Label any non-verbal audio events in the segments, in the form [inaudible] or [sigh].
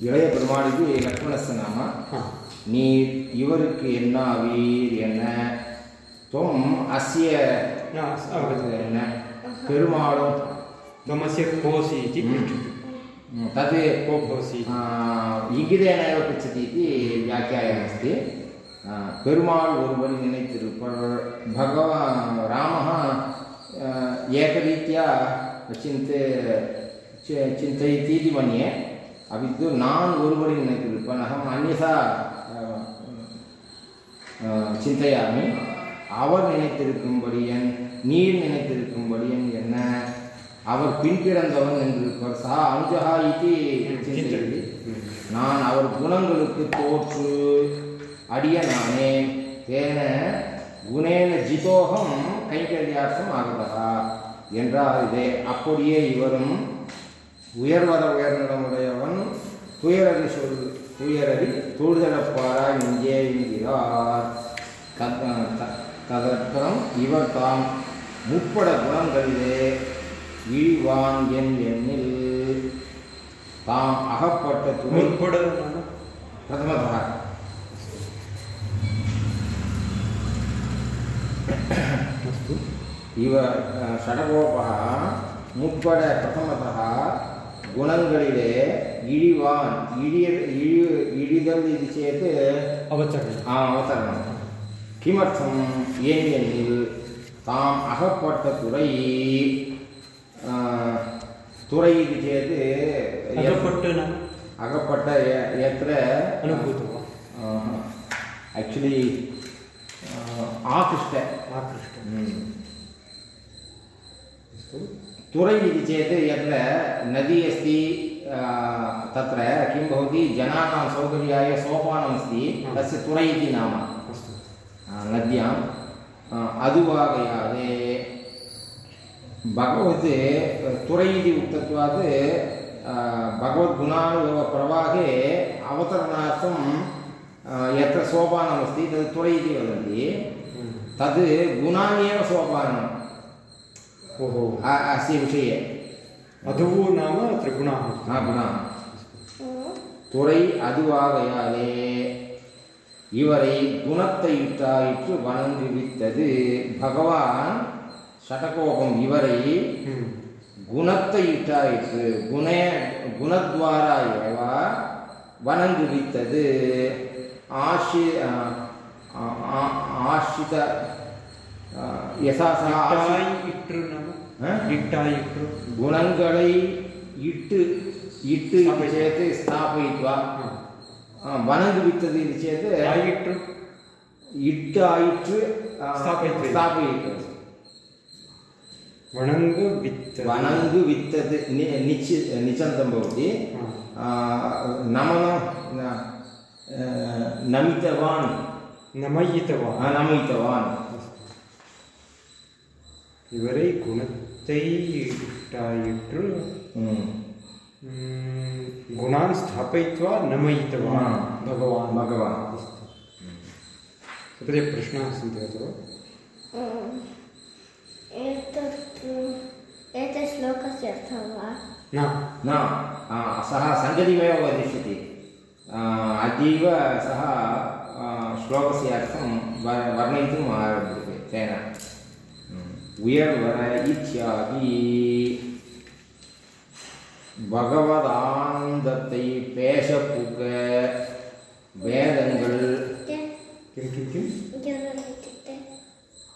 இளைய பெருமாளுக்கு லக்ஷ்மணஸ்ய நாம हा நீர் இவருக்கு என்ன ஆவீர் என்ன துவம் அஸ்ய न अवगतः என்ன பெருமாளும் त्वमस्य कोऽसि इति पृच्छति तत् को भवसि आ, இங்கிதேன एव पृच्छति इति व्याख्यायमस्ति आ, பெருமாள் ஒருவன் நினைத்திருப்பார் भगवान् रामः आ, एकरीत्या चिन्त चि- चिन्तयति इति मन्ये அவித்து நான் ஒருபடி நினைத்திருப்பேன் அகம் அந்நியதா சிந்தையாமி அவர் நினைத்திருக்கும்படியன் நீர் நினைத்திருக்கும்படியன் என்ன? அவர் பின்பிறந்தவன் என்றிருப்பார் சா அனுஜகா இது சிந்தை நான் அவர் குணங்களுக்கு தோற்று அடிய நானே தேன குணேன ஜிதோகம் கைங்கரியாசம் ஆகுதா? என்றால் இதே அப்படியே இவரும் உயர்வர உயர்நிலம் உடையவன் துயரறி சொல் துயரறி தூடுதலப்பாரா இங்கே என்கிறார் ததற்றம் இவர் தாம் முப்பட குணங்களிலே இழிவான் என் எண்ணில். தாம் அகப்பட்ட துணை பிரதமதாக இவர் ஷடகோபா முப்பட பிரதமதாக குணங்களிலே இழிவான் இழிய இழி இழிதல் இது சேத்து அவசரணம் ஆ அவசரணம் கிமர்த்தம் ஏனெனில் தாம் அகப்பட்ட துறை துறை இது சேத்து அகப்பட்ட எத்திர அனுபூத்தம்? ஆக்சுவலி ஆகிருஷ்ட. ஆகிருஷ்ட. तुरै इति चेत् यत्र नदी अस्ति तत्र किं भवति जनानां सौकर्याय सोपानमस्ति तस्य तुरै इति नाम। अस्तु। आ, नद्यां। आ, अधुवागयादे भगवत् तुरै इति उक्तत्वात् भगवद्गुणानुभवप्रवाहे अवतरणार्थं यत्र सोपानमस्ति तद् तुरै इति वदन्ति। तद् गुणान्येव सोपानम्। ओहो अ- अस्य विषये अधुः नाम अत्र गुणाः ஆ குணா துறை அதுவாகையாலே இவரை குணத்தை இட்டாயிற்று வணங்குவித்தது பகவான் ஷடகோபம் இவரை हम्म। குணத்தை இட்டாயிற்று குண குணத்வாரா ஏவ வணங்குவித்தது ஆஷி ஆ, ஆ- ஆ- ஆஷித ஆ, யசா சா ஆஷி- इट्टाय् इट्टा इट्टु गुणङ्गणै इट् इट् इति चेत् स्थापयित्वा वनङ्गुवित्तद् इति चेत् इट्टु इट् आयिट् स्थापयित्वा स्थापयित्वा वणङ्गु वित्त वणङ्गु वित्तद् निच निचन्तं भवति नमन नमितवान् नमयितवान् गुण गुणा गुणान् स्थापयित्वा नमयितवान्। हाँ, भगवान् भगवान्। तत्र प्रश्नाः सन्ति एतत् श्लोकस्य वा? न। न सः सङ्गतिमेव वदिष्यति। अतीव सः श्लोकस्य अर्थं वर्णयितुम् आरभ्यते तेन। उयर्वर इत्यादि பகவதானந்தத்தை பேசப்புக வேதங்கள் किं किं किं इत्युक्ते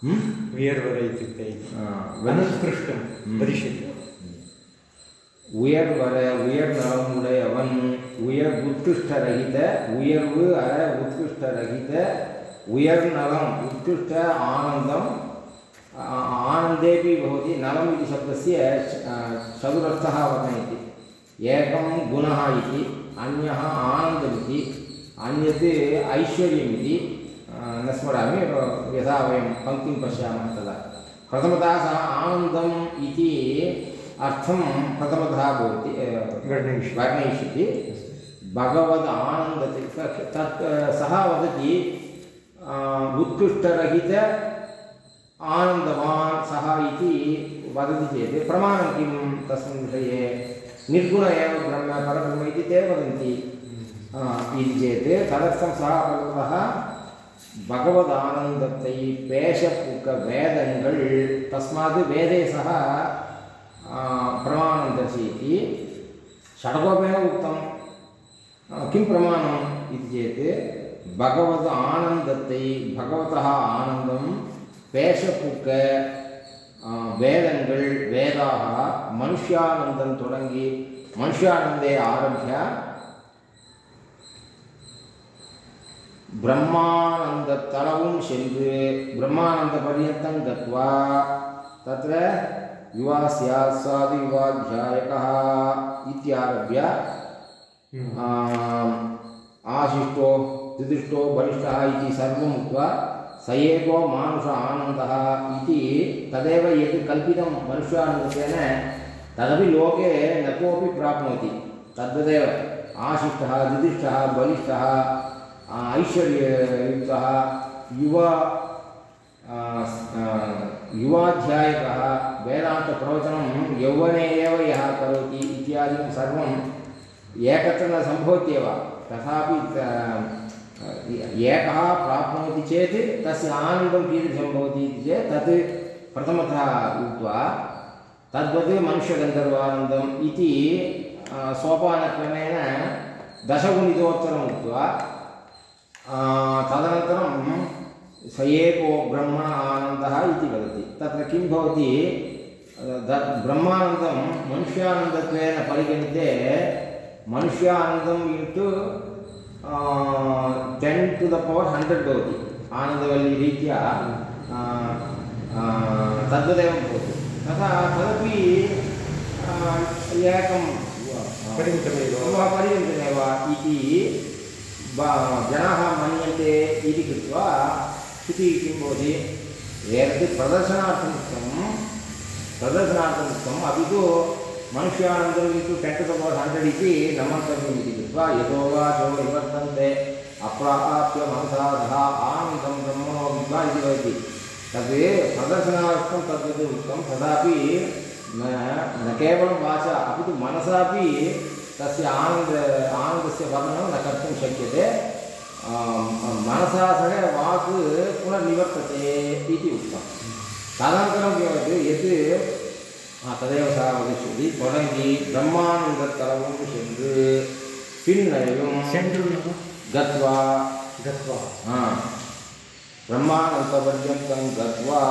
ம்? वियर्वर इत्युक्ते ஆ, अनुत्कृष्टं ம். वदिष्यति உயர்வர உயர் நலமுடையவன் உயர் உத்கிருஷ்டரகித உயர்வு அற உத்கிருஷ்டரகித உயர் நலம் उत्कृष्ट आनन्दम् आ- आनन्देपि भवति नलम् इति शब्दस्य चतुरर्थः वर्णयति एकं गुणः इति अन्यः आनन्दमिति अन्यत् ऐश्वर्यमिति न स्मरामि यथा वयं पङ्क्तिं पश्यामः तदा। प्रथमतः सः आनन्दम् इति अर्थं प्रथमतः भवति वर्णयिष्यति। भगवद् आनन्दते तत् सः वदति उत्कृष्टरहित आनन्दवान् सः इति वदति चेत् प्रमाणं किं तस्मिन् विषये? निर्गुण एव ब्रह्म परब्रह्म इति ते वदन्ति। हम्म। इति चेत् तदर्थं सः पर्वतः भगवदानन्दत्तै पेशपूकवेदङ्गल् तस्मात् वेदे सः प्रमाणं दर्शयति। षड्कोपेन उक्तं किं प्रमाणम् इति चेत् भगवद् आनन्दत्तै भगवतः आनन्दं பேசப்புக்க வேதங்கள் வேதாக மனுஷ்யானந்தம் தொடங்கி மனுஷ்யானந்தே ஆரம்பிய ब्रह्मानन्दतलवं சென்று ब्रह्मानन्दपर्यन्तं गत्वा तत्र युवा स्यात् साधु युवाध्यायकः इत्यारभ्य आम्, आशिष्टो त्रिदृष्टो बलिष्ठः इति सर्वम् उक्त्वा स एको मानुष आनन्दः इति तदेव यत् कल्पितं मनुष्यानन्देन तदपि लोके न कोऽपि प्राप्नोति। तद्वदेव आशिष्टः द्विदिष्टः बलिष्ठः ऐश्वर्ययुक्तः, युवा युवाध्यायकः, वेदान्तप्रवचनं यौवने एव यः करोति इत्यादिकं सर्वम् एकत्र न सम्भवत्येव। तथापि एकः प्राप्नोति चेत् तस्य आनन्दं कीदृशं भवति इति चेत् तत् प्रथमतः उक्त्वा तद्वत् मनुष्यगन्धर्वानन्दम् इति सोपानक्रमेण दशगुणितोत्तरम् उक्त्वा तदनन्तरं स एको ब्रह्म आनन्दः इति वदति। तत्र किं भवति? ब्रह्मानन्दं मनुष्यानन्दत्वेन परिगणिते मनुष्यानन्दम् into ten to the power hundred भवति आनन्दवल्लीरीत्या आ, आ, तद्वदेव भवति तथा तदपि एकं परिमितमेव वा परिगणितमेव इति जनाः मन्यन्ते इति कृत्वा इति किं भवति एतत् प्रदर्शनार्थम् उक्तं प्रदर्शनार्थम् अपि तु मनुष्यानन्दम् इति टेन् टु पवर् हण्ड्रेड् इति न मन्तव्यम् इति कृत्वा यतो वा जो निवर्तन्ते, अप्राप्य मनसा सह आनन्दं ब्रह्मणो विद्वा इति भवति तद् प्रदर्शनार्थं तद्वत् उक्तं, तदापि न न केवलं वाचा, अपि तु मनसापि तस्य आनन्द, आनन्दस्य वर्णनं न कर्तुं शक्यते। मनसा सह वाक् पुनर्निवर्तते इति उक्तं तदनन्तरं किमपि यत् ததைவ சாராவதி சொல்லி தொடங்கி பிரம்மானந்தத்தலமும் சென்று பின்னடையும் சென்றுள்ளதும் கத்வா கத்வா ஆ பிரம்மானந்த பர்யந்தம் கத்வா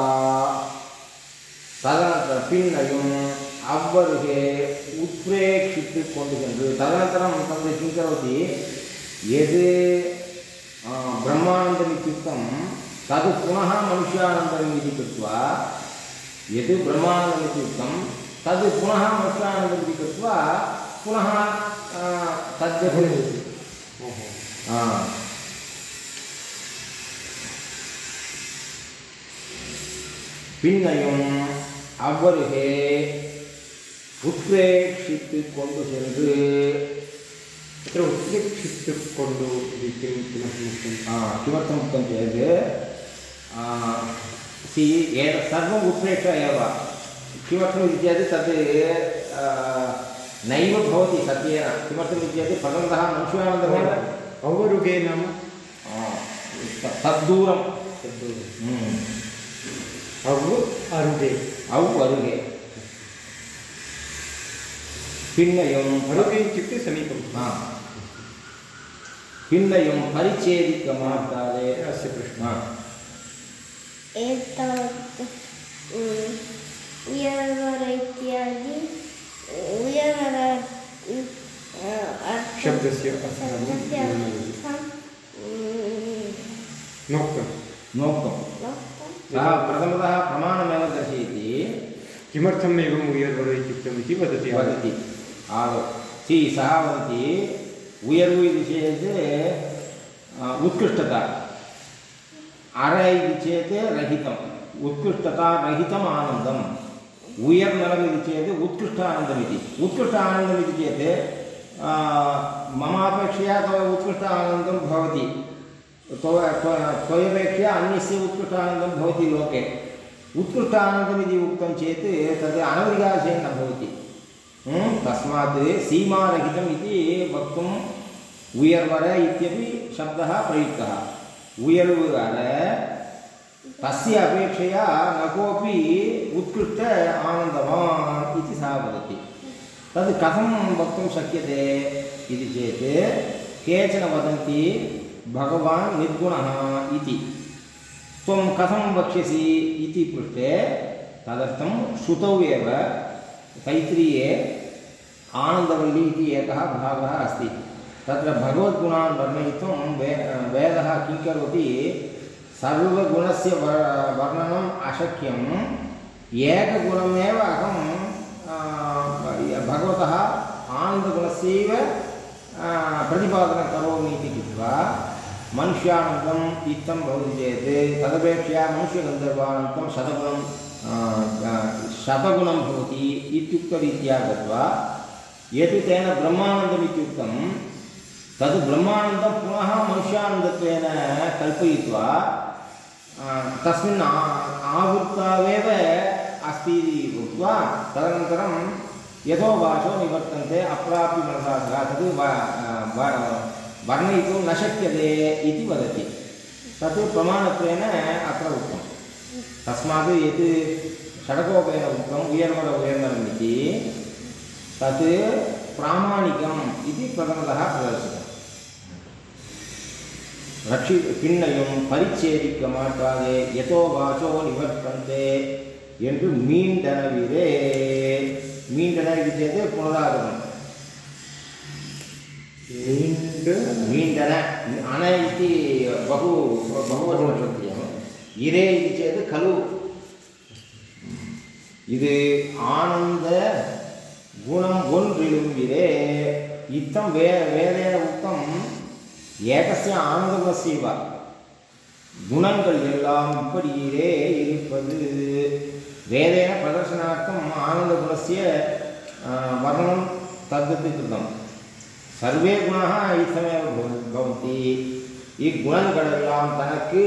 ததனத்த பின்னையும் அவ்வருகே உத்ரேஷித்து கொண்டு சென்று ததனத்தரம் தந்தை சிங்கரவதி எது பிரம்மானந்தம் இத்தியுக்தம் தது புனः மனுஷ்யானந்தம் இது कृत्वा यद् ब्रह्मानन्दम् इति उक्तं तद् पुनः मनुष्यानन्दम् इति कृत्वा पुनः आ, तद्वत् ओहो आ, பின்னையும் அவ்வருகே உத்வேஷித்து கொண்டு சென்று तत्र उत्प्रेक्षितुकोण्डु इति किं किमर्थमुक्तम् ஆ, किमर्थम् उक्तं चेत् आ, सि एतत् सर्वम् उत्प्रेक्ष्य एव। किमर्थम् इत्यादि तत् नैव भवति सत्येन किमर्थम् इत्यादि भगवन्तः अवरुगे नाम तद्दूरं अव् अरुगे। अव् अरुगे। पिण्डयम् अरुगे इत्युक्ते समीपं हा। पिण्डयं अस्य प्रश्नः। उयर्वर शब्दस्य अर्थः शब्दस्य न- अर्थं नोक्तं। नोक्तं। नोक्तं। सः प्रथमतः प्रमाणमेव दर्शयति। किमर्थम् एवम् उयर्वर इत्युक्तम् इति वदति? वदति। आदौ। सि सः वदति उयर्वु इति चेत् उत्कृष्टता। अर इति चेत् रहितम्, उत्कृष्टता रहितम् आनन्दम्। उयर्नलम् इति चेत् उत्कृष्ट आनन्दमिति उत्कृष्ट आनन्दमिति चेत् मम अपेक्षया तव उत्कृष्ट आनन्दं भवति। त्व त्व- त्वयपेक्षया अन्यस्य उत्कृष्ट आनन्दं भवति लोके। उत्कृष्ट आनन्दमिति उक्तं चेत् तद् अनवधिकाशेन न भवति। तस्मात् सीमारहितम् इति वक्तुम् उयर्वर इत्यपि शब्दः प्रयुक्तः। उयर्वर तस्य अपेक्षया न कोऽपि उत्कृष्ट आनन्दवान् इति सः वदति तद् कथं वक्तुं शक्यते इति चेत् केचन वदन्ति भगवान् निर्गुणः इति त्वं कथं वक्ष्यसि इति पृष्टे तदर्थं श्रुतौ एव तैत्रीये आनन्दवल्ली इति तत्र भगवद्गुणान् वर्णयितुं वे, वेदः किं करोति? सर्वगुणस्य वर, वर्णनम् अशक्यम् एकगुणमेव अहं भगवतः आनन्दगुणस्यैव प्रतिपादनं करोमि इति कृत्वा मनुष्यानन्दम् इत्थं भवति चेत्, तदपेक्षया मनुष्यगन्धर्वानन्दं शतगुणं शतगुणं भवति इत्युक्तरीत्या गत्वा, यत् तेन ब्रह्मानन्दम् इत्युक्तं तद् ब्रह्मानन्दं पुनः मनुष्यानन्दत्वेन कल्पयित्वा तस्मिन् आ- आवृत्तावेव अस्ति इति उक्त्वा, तदनन्तरं यथो वाचो निवर्तन्ते अप्राप्य मनसा तद् वर्णयितुं न शक्यते इति वदति। तत् प्रमाणत्वेन अत्र उक्तं। तस्मात् यत् षडकोपेन उक्तम् उयर्वर उयर्वरम् तत् प्रामाणिकम् इति प्रथमतः प्रदर्शितम्। ரட்சி பின்னையும் பரிச்சேதிக்க மாட்டாதே எதோ வாசோ நிவர்த்தந்தே என்று மீண்டனவிதே. மீண்டனவிதே புனராகமம். மீண்டன அன இது பகு பகுவசத்தியம் இரே இது சேது கலு. இது ஆனந்த குணம் ஒன்றிலும் இரே. இத்தம் வே வேதேன உத்தம் ஏகசிய ஆனந்தவசீவ குணங்கள் எல்லாம் இப்படியே இருப்பது. வேதேன பிரதர்சனார்த்தம் ஆனந்தகுணசிய வர்ணனம் தद्वति कृतं सर्वे குணாக இசமேவ பவந்தி. இக்குணங்களெல்லாம் தனக்கு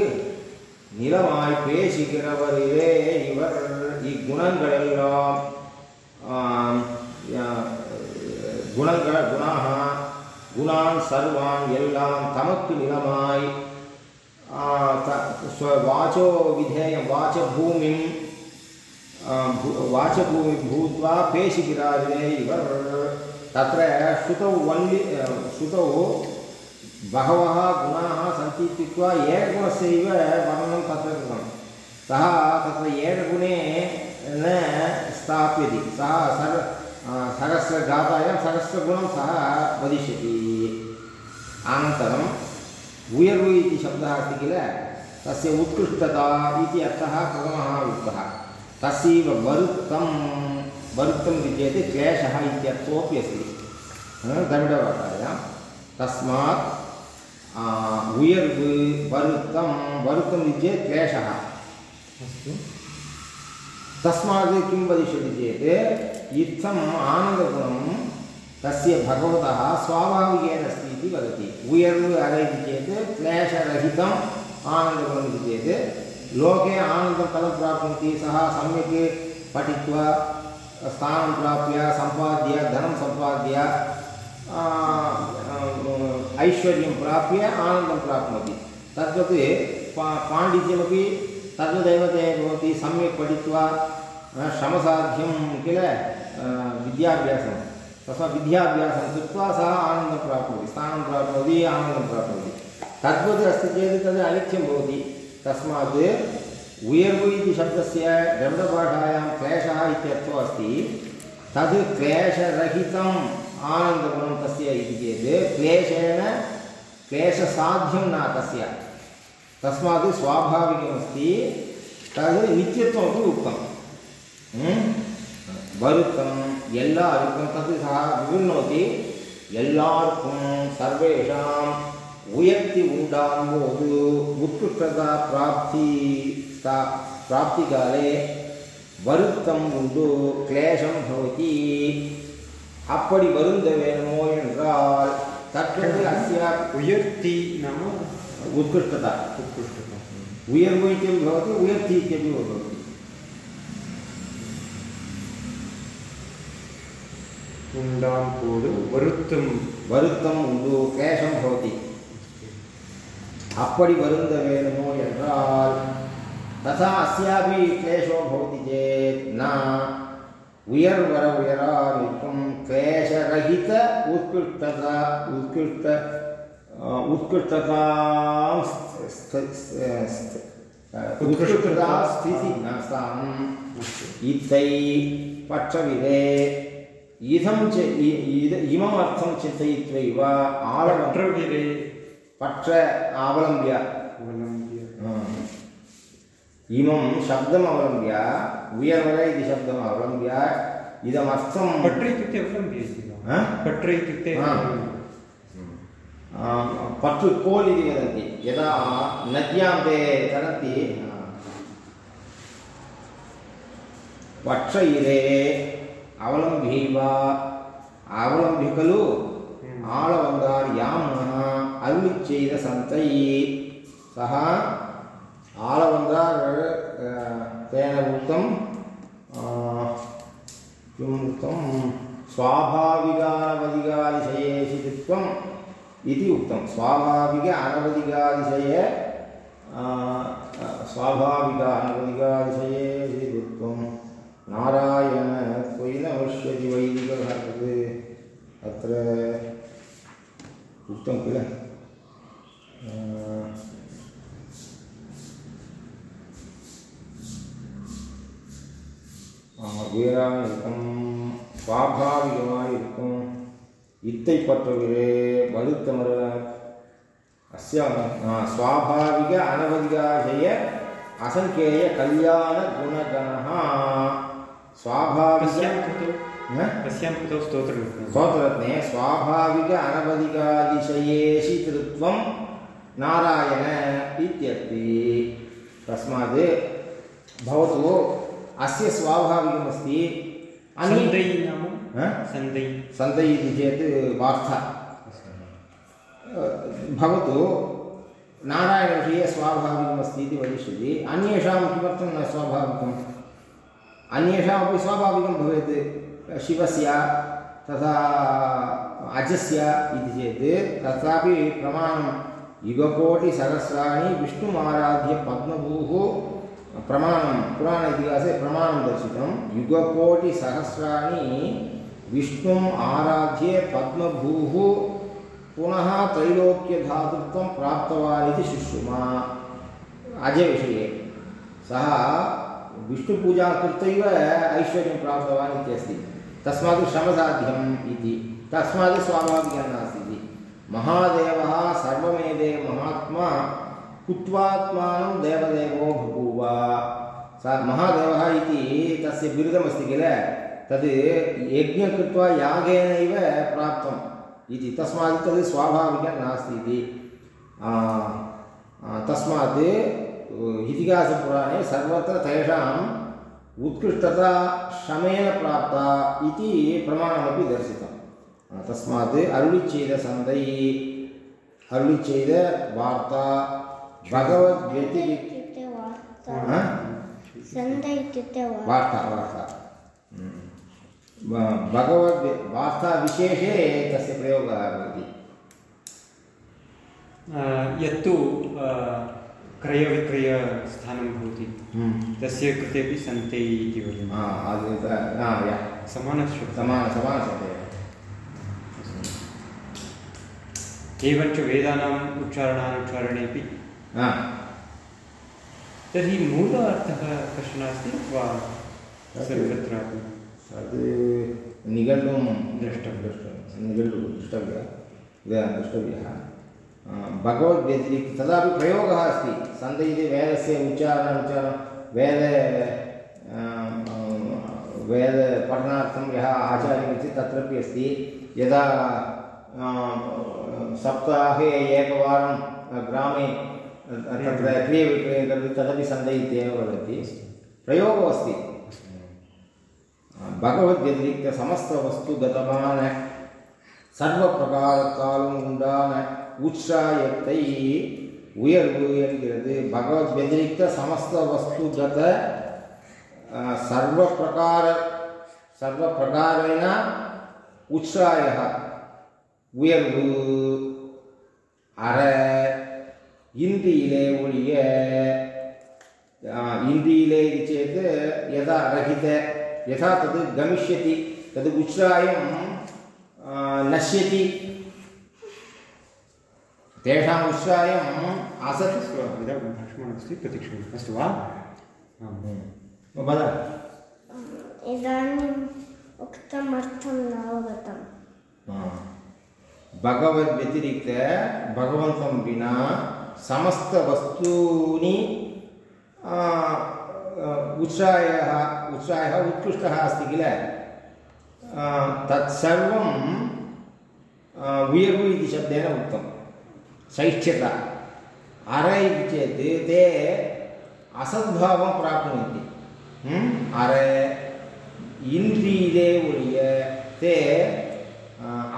நிலமாய் பேசுகிறவரிலே இவர் இக்குணங்களெல்லாம் குணங்கள குணாக குணான் சர்வான் எல்லாம் தமக்கு நிலமாய் ஆ, த- ஸ்வ- வாச்சோ விதேயம் வாச்சபூமிம் आ, भू- वाचभूमि भूत्वा पेशिगिराजिने इवर तत्र श्रुतौ वन्लि श्रुतौ बहवः गुणाः सन्ति इत्युक्त्वा एकगुणस्यैव वर्णनं तत्र कृतं सः तत्र एकगुणे न स्थाप्यति सः सर् आ, सहस्रगाथायां सहस्रगुणं सः वदिष्यति। अनन्तरम् उयर्वु इति शब्दः अस्ति किल? तस्य उत्कृष्टता इति अर्थः प्रथमः उक्तः तस्यैव वरुत्तं वरुत्तम् इति क्लेशः इत्यर्थोपि अस्ति। द्रविडभाषायां तस्मात् उयर्वु वरुत्तं क्लेशः। अस्तु। तस्मात् किं वदिष्यति चेत् इत्थम् आनन्दगुणं तस्य भगवतः स्वाभाविकेन अस्ति इति वदति। उयर्व् अर इति चेत् क्लेशरहितम् आनन्दगुणम् इति चेत् लोके आनन्दं कथं प्राप्नोति सः सम्यक् पठित्वा, स्थानं प्राप्य, सम्पाद्य, धनं सम्पाद्य ऐश्वर्यं प्राप्य आनन्दं प्राप्नोति। तद्वत् पा, पाण्डित्यमपि तद्वदेव ते भवति, सम्यक् पठित्वा श्रमसाध्यं किल विद्याभ्यासं। तस्मात् विद्याभ्यासं कृत्वा सः आनन्दं प्राप्नोति, स्थानं प्राप्नोति, आनन्दं प्राप्नोति। तद्वत् अस्ति चेत् तद् अनित्यं भवति। तस्मात् उयर्वु इति शब्दस्य द्रविडभाषायां क्लेशः इत्यर्थो अस्ति। तद् क्लेशरहितम् आनन्दगुणं तस्य इति चेत् क्लेशेन क्लेशसाध्यं न तस्य। तस्मात् स्वाभाविकमस्ति। तद् नित्यत्वमपि उक्तं வருத்தம் எல்லாருக்கும் தது சா விண்ணோதி எல்லாருக்கும் சர்வேஷாம் உயர்த்தி உண்டாகும் போது உத்கிருஷ்டதா பிராப்தி பிராப்தி காலே வருத்தம் உண்டு கிளேஷம் பவதி அப்படி வருந்த வேணுமோ என்றால் தற்கொலை அசியா உயர்த்தி நம்ம उत्कृष्टता उत्कृष्टता उयर्वु इत्यपि भवति उयर्ति इत्यपि भवति உண்டாம் போது வருத்தம் வருத்தம் உண்டு கேசம் பவதி அப்படி வருந்த வேணுமோ என்றால் ததா அஸ்யாபி கிளேஷோ பவதி சேத் ந உயர் வர உயரா நிற்கும் கிளேசரகித உத்கிருஷ்டதா உத்கிருஷ்ட அஹ், உத்கிருஷ்டதாம் ஸ்த- ஸ்த- ஸ்த- ஸ்த- அஹ், உத்கிருஷ்டதா ஸ்திதி நாஸ்தாம் இத்தை பற்றவிதே இதம் च- इ- इद- इममर्थं चिन्तयित्वैव आलवं மற்றவர்களே पठ अवलम्ब्य அவலம்பிய हा. इमं शब्दम् अवलम्ब्य उयर्वर इति शब्दम् अवलम्ब्य इदमर्थं पट्र इत्युक्ते पट्टु पोल् इति वदन्ति यदा नद्यां ते तरन्ति वक्षैरे हाँ। अवलम्बी वा अवलम्बि खलु हम्म। आळवङ्गार् यामः अरुणिच्चैद सन्दै सः आळवङ्गार् तेन उक्तं किम् उक्तं स्वाभाविकानवधिकारिषयेषित्वं इति उक्तं स्वाभाविक अनवधिकादिशये अह, अह, स्वाभाविक अनवधिकादिशयेषित्वं नारायण त्वयि नमस्यति वैदिकः तत् अत्र उक्तं किल अह, உயராக இருக்கும் சுவாபாவிகமாக இருக்கும் इत्तै पट्टुगे बलुत्तमर अस्य स्वाभाविक अनवधिकाशय असङ्ख्येय कल्याणगुणगणः स्वाभाविक स्वाभाविक नारायण इत्यस्ति तस्मात् भवतु अस्य स्वाभाविकमस्ति नाम सन्दै सन्दै इति चेत् वार्ता। भवतु नारायणविषये स्वाभाविकमस्ति इति वदिष्यति। अन्येषां किमर्थं न स्वाभाविकम् अन्येषामपि स्वाभाविकं भवेत्। शिवस्य तथा अजस्य इति चेत् तथापि प्रमाणं युगकोटिसहस्राणि विष्णुमाराध्य पद्मभूः प्रमाणं पुराण इतिहासे प्रमाणं दर्शितं। युगकोटिसहस्राणि विष्णुम् आराध्य पद्मभूः पुनः त्रैलोक्यधातृत्वं प्राप्तवान् इति शुश्रुमा अजविषये सः विष्णुपूजां ऐश्वर्यं इत्यस्ति तस्मात् श्रमसाध्यम् तस्मात् नास्ति। इति महादेवः सर्वमेदेव महात्मा, कुत्वात्मानं देवदेवो बभूव सः महादेवः इति तस्य किल? तद् यज्ञं कृत्वा यागेनैव प्राप्तम् इति। तस्मात् तद् स्वाभाविकं नास्ति इति। तस्मात् इतिहासपुराणे सर्वत्र तेषाम् उत्कृष्टता श्रमेण प्राप्ता इति प्रमाणमपि दर्शितं तस्मात् अरुळिचेदसन्दै अरुळिचेदवार्ता भगवद्व्यतिरिक् इत्युक्ते वार्ता वार्ता। भगवद् वार्ताविशेषे तस्य प्रयोगः भवति। यत्तु क्रयविक्रयस्थानं भवति। तस्य कृते अपि सन्ते इति हा, हा, या. समानश्रुतं समान समानशब्दः। एवञ्च वेदानाम् उच्चारणानुच्चारणेपि तर्हि मूल अर्थः कश्चन अस्ति वा सर्वत्रापि? तद् निघण्टुं द्रष्टव्यं। द्रष्टव्यं निघण्टुः द्रष्टव्यः द्रष्टव्यः आ, तदापि प्रयोगः अस्ति सन्ध इति वेदस्य उच्चारण उच्चारणं वेद वेदपठनार्थं यः आचार्यमस्ति तत्रापि अस्ति यदा सप्ताहे एकवारं ग्रामे तत्र क्रियविक्रयं करोति तदपि सन्ध इत्येव वदति प्रयोगो अस्ति பகவத்கதிக்க சமஸ்த வஸ்துகதமான சர்வ பிரகாரத்தாலும் உண்டான உற்சாயத்தை உயர்வு என்கிறது பகவத் வெதிரிக்த சமஸ்த வஸ்துகத சர்வ பிரகார சர்வ பிரகாரேன உற்சாய உயர்வு அற இந்தியிலே ஒழிய இந்தியிலே சேர்த்து எதா ரகித यथा तद् गमिष्यति तद् उच्छ्रायं नश्यति। तेषाम् उच्छ्रायम् असत् भाषमाणमस्ति प्रतीक्षणीयम् अस्तु वा? वद। इदानीम् उक्तमर्थं न अवगतम् भगवद्व्यतिरिक्त भगवन्तं विना समस्तवस्तूनि उत्साहः उत्साहः उत्कृष्टः अस्ति किल? तत्सर्वं उयर्वु इति शब्देन उक्तं। शैष्ठ्यता अर इति चेत् ते असद्भावं प्राप्नुवन्ति। अर, इन्द्रिये उळिय ते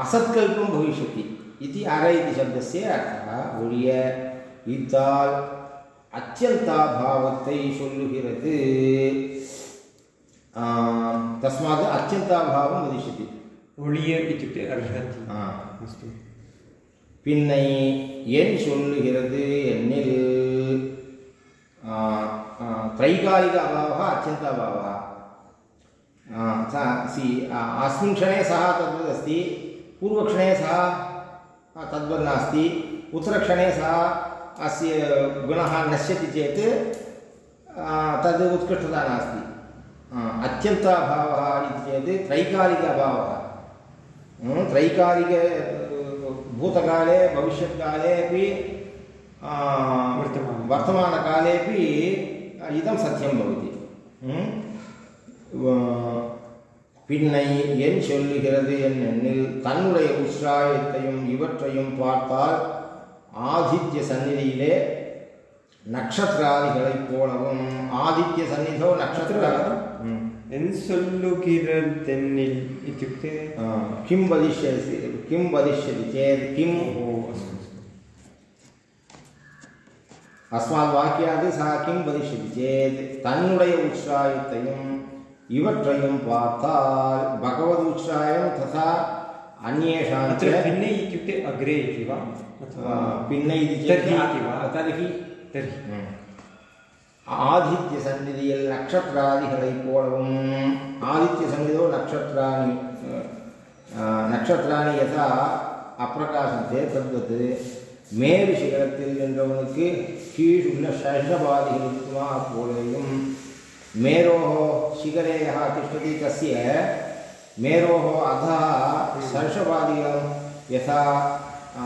असत्कल्पं भविष्यति इति अर इति शब्दस्य अर्थः उळिय அத்தியந்தாபாவத்தை சொல்லுகிறது आ, तस्मात् अत्यन्ताभावं वदिष्यति ஒளிய इत्युक्ते अर्हति आ, अस्तु பின்னை என் சொல்லுகிறது என்னில் आ, आ, त्रैकालिक अभावः अत्यन्ताभावः आ, सा सि आ, अस्मिन् क्षणे सः तद्वद् अस्ति पूर्वक्षणे सः आ, तद्वत् नास्ति उत्तरक्षणे सः अस्य गुणः नश्यति चेत् आ, तद् उत्कृष्टता नास्ति आ, अत्यन्ताभावः इति चेत् त्रैकालिक अभावः हम्म, त्रैकालिक भूतकाले भविष्यत्काले अपि आ, वर्तमाने। वर्तमानकालेपि इदं सत्यं भवति हम्म? வ- பின்னை என் சொல்லுகிறது என் எண்ணில் தன்னுடைய உற்சாயத்தையும் இவற்றையும் பார்த்தால் ஆதித்ய சந்நிதியிலே நட்சத்திராதிகளைப் போலவும் ஆதித்ய சந்நிதோ நட்சத்திர தென்னில் इत्युक्ते किं वदिष्यसि किं वदिष्यति चेत् किम् अस्मात् वाक्यात् सः किं वदिष्यति चेत् तन्नुडय उच्छ्रायத்தையும் இவற்றையும் பார்த்தால் भगवद् उच्छ्रायं तथा अन्येषां भिन्ने इत्युक्ते अग्रे अथवा பின்னை இது चेत् तर्हि इति वा? तर्हि तर्हि ம். ஆதித்ய சந்நிதியில் நட்சத்திராதிகளைப் போலவும் ஆதித்ய சந்நிதோ நட்சத்திராணி அஹ், நட்சத்திராணி யதா அப்பிரகாசத்தே தத்வத் மேரு சிகரத்தில் நின்றவனுக்கு கீழ் உள்ள ஷஷபாதிகள் இருக்குமா போலேயும் மேரோः शिखरे यः तिष्ठति तस्य मेरोः अधः सर्षपादिकं यथा आ,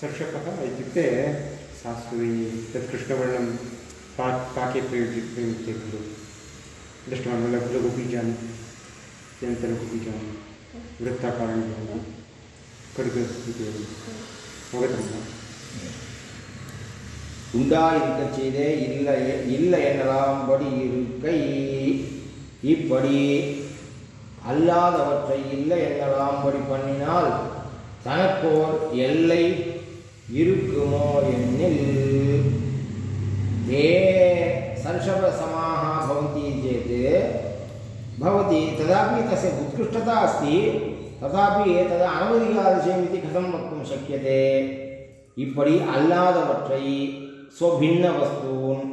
सर्षपः इत्युक्ते शास्त्री तत् कृष्णवर्णं पा पाके प्रयुज्य प्रयुक्ते खलु दृष्टवान् लघु लघुबीजानि अत्यन्तलघुबीजानि वृत्ताकाराणि भवन्ति खड्ग इति अवगतं वा உண்டாயிருக்கச் செய்தே இல்லை இல்லை என்னலாம்படி இருக்கை இப்படி அல்லாதவற்றை இல்லை என்னலாம்படி பண்ணினால் தனக்கோர் எல்லை இருக்குமோ என்னில் ते सर्षभसमाः भवन्ति चेत् भवति तदापि तस्य उत्कृष्टता अस्ति तथापि तद् अनवधिकादशयम् इति कथं वक्तुं शक्यते இப்படி அல்லாதவற்றை ஸ்வபின்ன வஸ்தூன்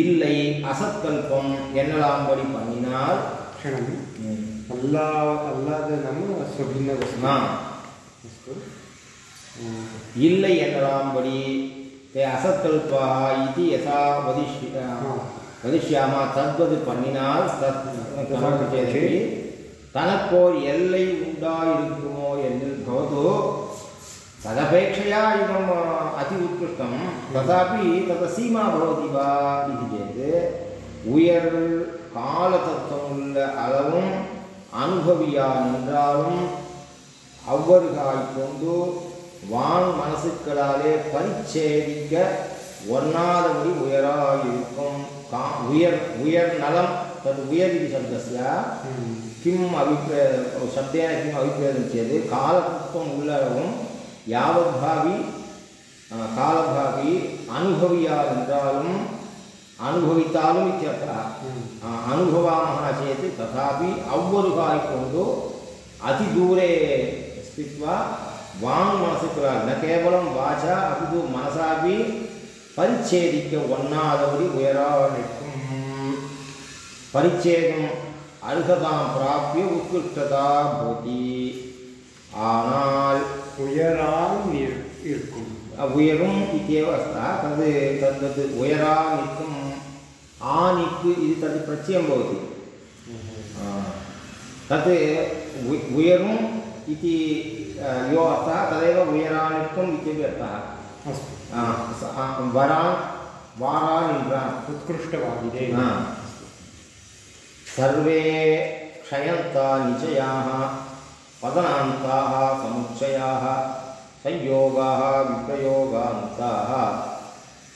இல்லை அசத்கல்பம் என்னலாம்படி பண்ணினால் क्षणम् ம், अल्ला अल्लाद नाम स्वभिन्नवस्तु ஆ, अस्तु இல்லை என்னலாம்படி ते असत्कल्पाः इति यथा वदिष्य ஆ. वदिष्यामः तद्वत् பண்ணினால் தத் கணக்கு சேதபி தனக்கோர் எல்லை உண்டாயிருக்குமோ என்று भवतु तदपेक्षया इदम् अति उत्कृष्टं तथापि तत्र सीमा भवति वा इति चेत् உயர் காலதத்துவம் உள்ள அளவும் அனுபவியா நின்றாலும் அவ்வருகாய் கொண்டு வான் மனசுக்களாலே பரிச்சேதிக்க ஒன்னாதபடி உயராக இருக்கும் கா உயர் உயர் நலம் तद् उयर् इति शब्दस्य किम् अभिप्रे शब्देन किम् अभिप्रेतं चेत् कालतत्त्वम् உள்ளவும் யாவத்பாவி காலபாவி அனுபவியால் என்றாலும் அனுபவித்தாலும் இத்தியர்த்தः அனுபவாமः चेत् तथापि अव्वरुहाय கொண்டு அதிதூரே स्थित्वा வாங் மனசுக்குறார் ந கேவலம் வாசா அபிது மனசாபி பரிச்சேதிக்க ஒண்ணாதபடி உயரா நிற்கும் பரிச்சேதம் அருகதாம் பிராப்பிய உத்கிருஷ்டதா போதி ஆனால் உயராம் இருக்கும் உயரும் இத்தியேவ அஸ்தா தது தந்தது உயரா நிற்கும் ஆணிக்கு இது தது பிரச்சயம் பவதி தத் உயரும் इति यो अर्थः तदेव उयरानित्वम् इत्यपि अर्थः अस्तु आ, स- आ, वरान् वारान् इन्द्रान् उत्कृष्टवादिदे हा। सर्वे क्षयन्ता निचयाः पतनान्ताः समुच्चयाः संयोगाः विप्रयोगान्ताः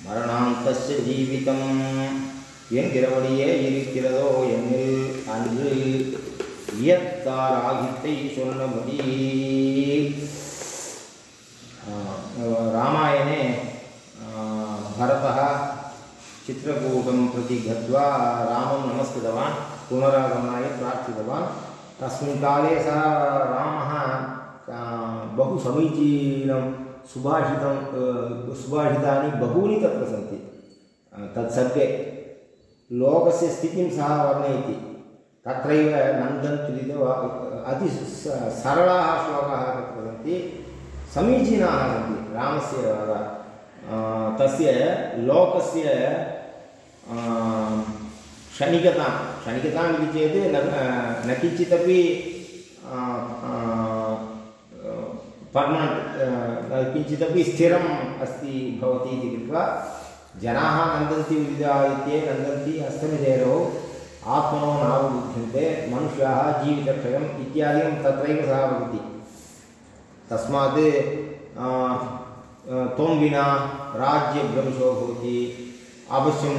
மரணாந்தஸ்ய ஜீவிதம் என்கிறபடியே இருக்கிறதோ என்னில் அன்று இயத்தார் ஆகித்தை சொன்னபடி रामायणे भरतः चित्रकूटं प्रति गत्वा रामं नमस्कृतवान् पुनरागमनाय प्रार्थितवान् तस्मिन् काले सः रामः आ, बहु समीचीनं सुभाषितं आ, सुभाषितानि बहूनि तत्र सन्ति आ, तत्सर्गे लोकस्य स्थितिं सः वर्णयति तत्रैव नन्दन्तुलित अति सरलाः श्लोकाः तत्र सन्ति समीचीनाः सन्ति, रामस्य तस्य लोकस्य क्षणिकतां। क्षणिकताम् इति चेत् न न किञ्चिदपि पर्मनेण्ट् किञ्चिदपि स्थिरम् अस्ति भवति इति कृत्वा, जनाः नन्दन्ति विविधादित्ये नन्दन्ति हस्तनिधेरौ। आत्मनो नावबुध्यन्ते मनुष्याः जीवितक्षयम् इत्यादिकं तत्रैव सः वदति तस्मात् त्वं विना राज्यभ्रंशो भवति अवश्यं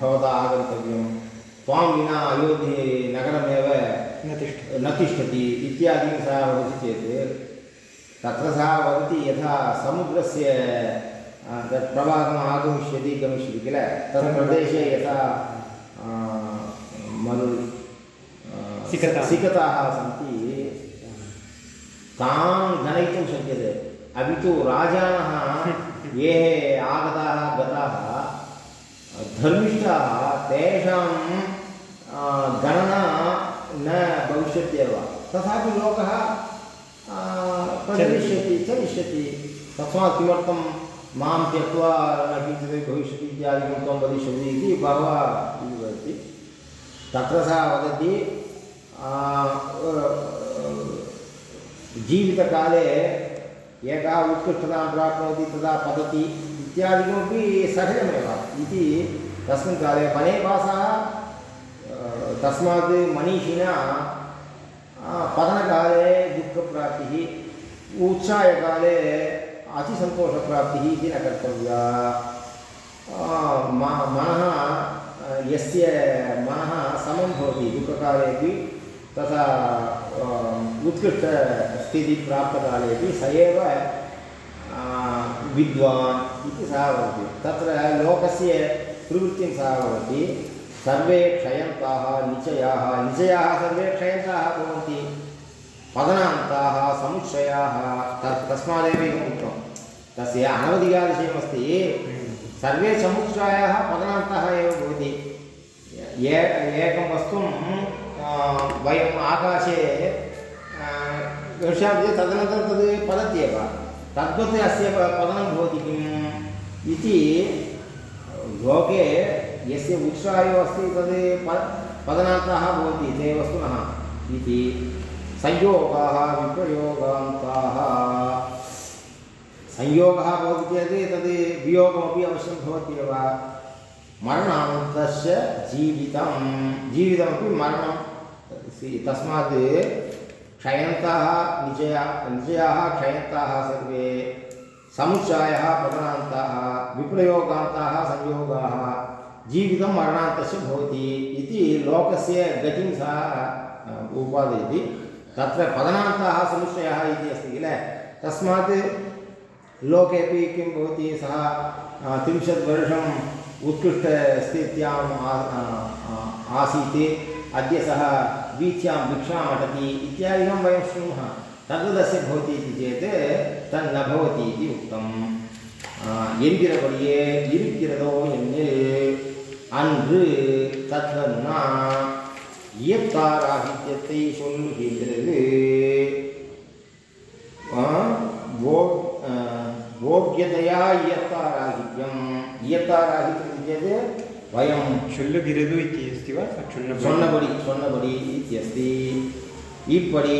भवता आगन्तव्यं त्वां विना अयोध्ये नगरमेव न तिष्ठ न तिष्ठति इत्यादिकं सः वदति चेत् तत्र सः वदति यथा समुद्रस्य तत् प्रवाहम् आगमिष्यति गमिष्यति किल? तत् प्रदेशे यथा मरु सिकताः। सन्ति। तान् गणयितुं शक्यते। अपि तु राजानः [laughs] ये आगताः गताः धर्मिष्ठाः तेषां गणना न भविष्यत्येव तथापि लोकः आ, प्रचलिष्यति चलिष्यति। तस्मात् किमर्थं माँ त्यक्त्वा न किञ्चित् भविष्यति इत्यादिकं त्वं वदिष्यति इति बहवः वदति। तत्र सः वदति जीवितकाले एकः उत्कृष्टतां प्राप्नोति तदा पतति इत्यादिकमपि सहजमेव इति तस्मिन् काले वनेवासः अ, तस्मात् मनीषिणा पतनकाले दुःखप्राप्तिः उत्साहकाले अतिसन्तोषप्राप्तिः इति न कर्तव्या। मनः यस्य मनः समं भवति दुःखकालेपि तथा उत्कृष्टस्थितिप्राप्तकालेपि स एव विद्वान् इति सः वदति तत्र लोकस्य प्रवृत्तिं सः वदति सर्वे क्षयन्ताः, निचयाः निचयाः सर्वे क्षयन्ताः भवन्ति। पतनान्ताः समुच्चयाः तस्मादेव उक्तं। तस्य सर्वे समुच्चयाः पतनान्तः एव भवति। ए एकं वस्तुं वयम् आकाशे गमिष्यामः चेत् तदनन्तरं तद् पतत्येव तद्वत् अस्य पतनं भवति किम्? इति लोके यस्य उत्साहो अस्ति तद् प पतनान्तः भवति, ते वस्तुनः इति। संयोगाः, विप्रयोगान्ताः। संयोगः भवति चेत् तद् वियोगमपि अवश्यं भवत्येव मरणान्तस्य जीवितं जीवितमपि मरणं तस्मात् क्षयन्ताः निचया निचयाः क्षयन्ताः सर्वे, समुच्चायः पतनान्ताः विप्रयोगान्ताः संयोगाः, जीवितं मरणान्तस्य भवति इति लोकस्य गतिं सः उपादयति तत्र पतनान्ताः समुच्चयः इति अस्ति किल? तस्मात् लोकेपि किं भवति सः अ, त्रिंशत् वर्षम् उत्कृष्टस्थित्याम् आ- आ- आ- आसीत् अद्य सः वीथ्यां भिक्षाम् अटति इत्यादिकं वयं शृणुमः तद्वदस्य भवति इति चेत् तन्न भवति इति उक्तम् என்கிறபடியே இருக்கிறதோ என்னில் அன்று தத்வன்னா இயத்தாராகித்யத்தை சொல்லுகின்றது भोग्यतया इयत्ताराहित्यम् इयत्ताराहित्यम् चेत् वयं चुल्लगिरदु इति अस्ति वा चुन्न சொன்னபடி சொன்னபடி இத்தியஸ்தி இப்படி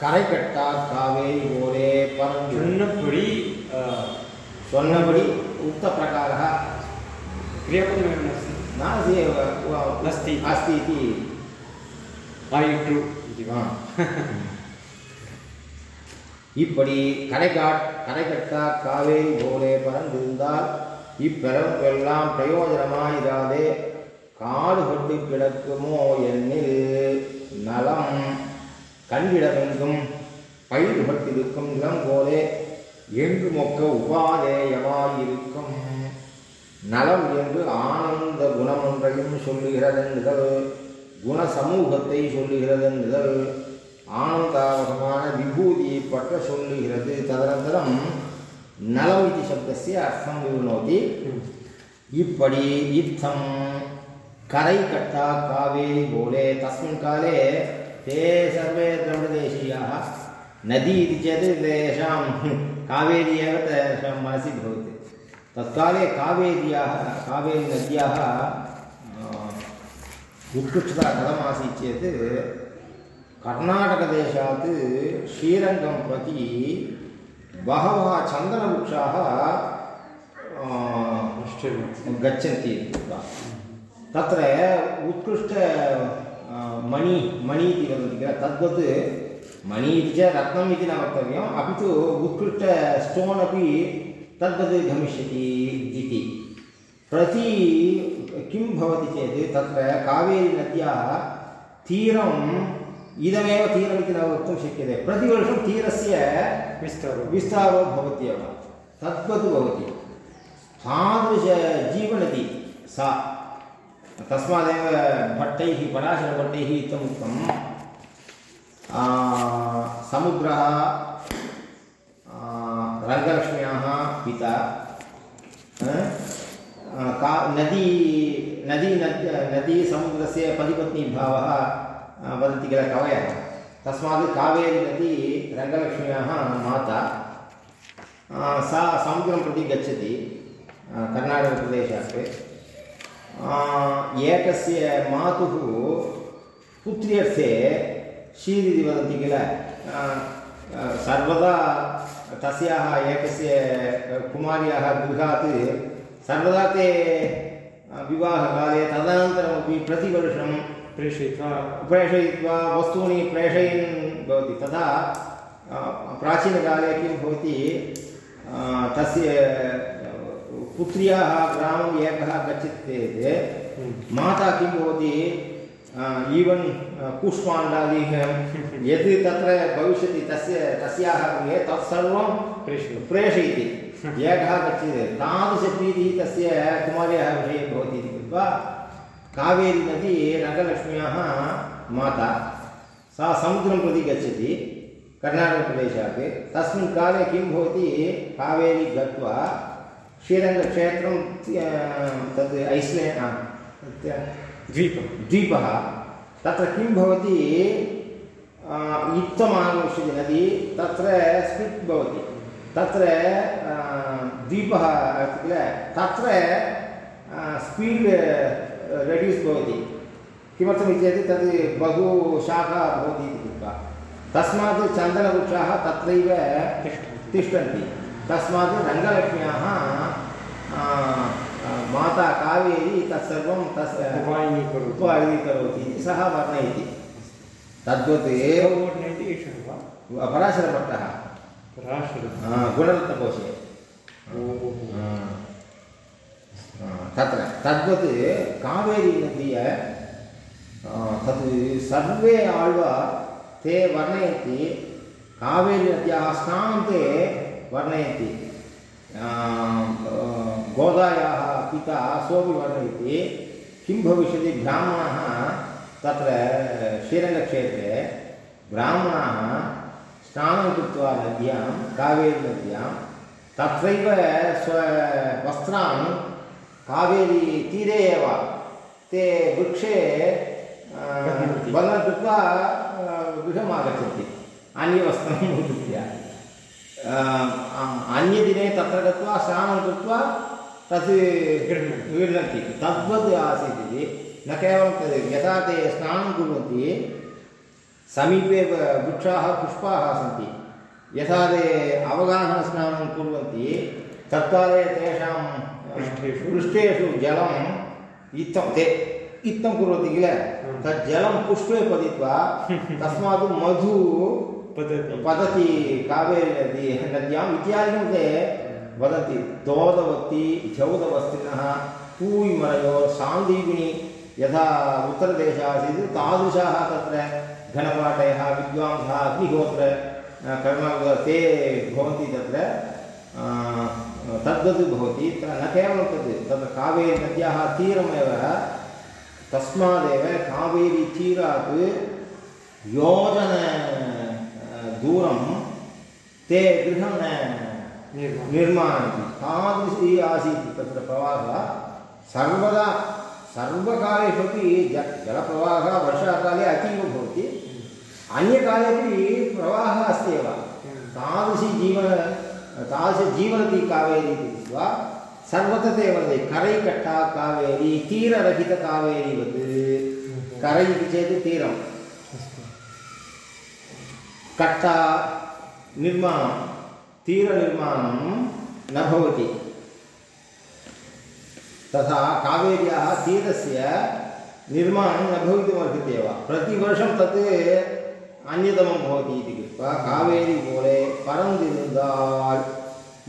கரை கட்டார் காவேரி போலே பரஞ்சு चुन्नपुडि சொன்னபடி உக்த பிரகாரः क्रियापदमेव नास्ति नास्ति एव व- अस्ति। अस्ति इति आयुट्रु इति वा [laughs] இப்படி கரை கரைகட்டா காவேரி போலே பறந்திருந்தால் இப்பெறப்பெல்லாம் பிரயோஜனமாயிராதே. காடுபட்டு கிடக்குமோ என்னில் நலம் கண்டிடமெங்கும் பயிர்பட்டிருக்கும் நிலம் போலே எங்கு மொக்க உபாதேயமாயிருக்கும். நலம் என்று ஆனந்த குணமொன்றையும் சொல்லுகிறதென்றுதல் குண சமூகத்தை சொல்லுகிறதென்றுதல் ஆனந்தாவகமான விபூதியை பற்ற சொல்லுகிறது ததனந்தரம் நலம் இது சப்தசிய அர்த்தம் விவனோதி இப்படி இத்தம் கரை கட்டா காவேரி போலே தஸ்மின் காலே ते सर्वे द्रविडदेशीयाः नदी इति चेत् तेषां कावेरी एव तेषां मनसि भवति तत्काले कावेर्याः कावेरीनद्याः उत्कृष्टता कथमासीत् चेत् कर्णाटकदेशात् श्रीरङ्गं प्रति बहवः चन्दनवृक्षाः गच्छन्ति तत्र उत्कृष्ट मणि मणि इति वदन्ति किल? तद्वत् मणि इति च रत्नम् इति न वक्तव्यम्, अपि तु उत्कृष्ट स्टोन् अपि तद्वत् गमिष्यति इति। प्रति किं भवति चेत्, तत्र कावेरीनद्याः तीरम् इदमेव तीरमिति न वक्तुं शक्यते प्रतिवर्षं तीरस्य विस्तारो विस्तारो भवत्येव तद्वत् भवति तादृशजीवनति सा तस्मादेव भट्टैः पराशरभट्टैः इत्थम् उक्तं समुद्रः रङ्गलक्ष्म्याः पिता का नदी नदी नद् नदी समुद्रस्य पतिपत्नीभावः आ, वदन्ति किल कवयः तस्मात् कावेरी नदी रङ्गलक्ष्म्याः माता सा समुद्रं प्रति गच्छति आ, एकस्य मातुः पुत्र्यर्थे शीरिति वदन्ति किल सर्वदा तस्याः एकस्य कुमार्याः गृहात् सर्वदा ते विवाहकाले तदनन्तरमपि प्रतिवर्षं प्रेषयित्वा प्रेषयित्वा वस्तूनि प्रेषयन् भवति। तथा अ, प्राचीनकाले किं भवति तस्य पुत्र्याः ग्रामम् एकः गच्छति चेत् माता किं भवति ईवन् कूष्माण्डादिकं यद् तत्र भविष्यति तस्य तस्याः गृहे तत्सर्वं प्रेषयति। [laughs] एकः गच्छति तादृशप्रीतिः तस्य कुमार्याः विषये भवति इति कृत्वा कावेरी नदी रङ्गलक्ष्म्याः माता। सा समुद्रं प्रति गच्छति कर्णाटकप्रदेशात् तस्मिन् काले किं भवति? कावेरी गत्वा श्रीरङ्गक्षेत्रं तद् तत् द्वीपं। द्वीपः। तत्र किं भवति? इत्थमागमिष्यति नदी तत्र स्प्लिट् भवति। तत्र द्वीपः अस्ति किल? तत्र स्पीड् रेड्यूस् भवति। किमर्थमिति चेत् तद् बहु शाखा भवति इति कृत्वा। तस्मात् चन्दनवृक्षाः तत्रैव तिष्ठन्ति। तस्मात् रङ्गलक्ष्म्याः माता कावेरी तत्सर्वं तस् उपायनी करोतु इति सः वर्णयति। तद्वत् इति एषः वा? पराशरभट्टः पराशरः गुणरत्नकोशे तत्र, तद्वत् कावेरीनदीय तत् सर्वे आಳ್वा ते वर्णयन्ति कावेरीनद्याः स्नानं ते वर्णयन्ति गोदायाः पिता सोऽपि वर्णयति, किं भविष्यति ब्राह्मणः तत्र, श्रीरङ्गक्षेत्रे, ब्राह्मणाः स्नानं कृत्वा नद्यां, कावेरीनद्यां, तत्रैव स्ववस्त्रान् कावेरीतीरे एव ते वृक्षे। बन्धनं कृत्वा गृहम् आगच्छन्ति अन्यवस्त्रम् आ- अन्यदिने तत्र गत्वा स्नानं कृत्वा तत् गृह्णन्ति। तद्वत् आसीत् इति न केवलं तद् यदा ते स्नानं कुर्वन्ति समीपे वृक्षाः पुष्पाः सन्ति यथा ते अवगाहनस्नानं कुर्वन्ति तत्काले तेषां पृष्ठेषु? पृष्ठेषु जलम् इत्थं ते इत्थं कुर्वन्ति किल? तत् जलं पुष्पे पतित्वा [laughs] तस्मात् मधु पतति। पतति कावेरी नदी नद्याम् इत्यादिकं ते वदन्ति दोदवती जौदवस्तिनः पूयिमरयोः सान्दीपिनी यथा उत्तरदेशः आसीत् तादृशाः तत्र घनपाटयः विद्वांसः अग्निहोत्र कर्म ते भवन्ति तत्र। तद्वत् भवति त- न केवलं तद् तत्र कावेरी नद्याः तीरमेव तस्मादेव कावेरी तीरात् योजन दूरं ते गृहं न निर्माणं निर्माणन्ति तादृशी आसीत् तत्र प्रवाहः। सर्वदा सर्वकालेष्वपि ज जलप्रवाहः वर्षाकाले अतीव भवति। अन्यकालेपि प्रवाहः अस्ति एव तादृशी जीवन तादृशजीवनती कावेरी इति कृत्वा सर्वत्र ते वदन्ति करैकट्टा कावेरी तीररहितकावेरीवत् करै इति चेत् तीरम्। कट्टा निर्माणं तीरनिर्माणं न भवति। तथा कावेर्याः तीरस्य निर्माणं न भवितुमर्हति एव। प्रतिवर्षं तत् अन्यतमं भवति इति कृत्वा कावेरीमूले परं दिनुदाल्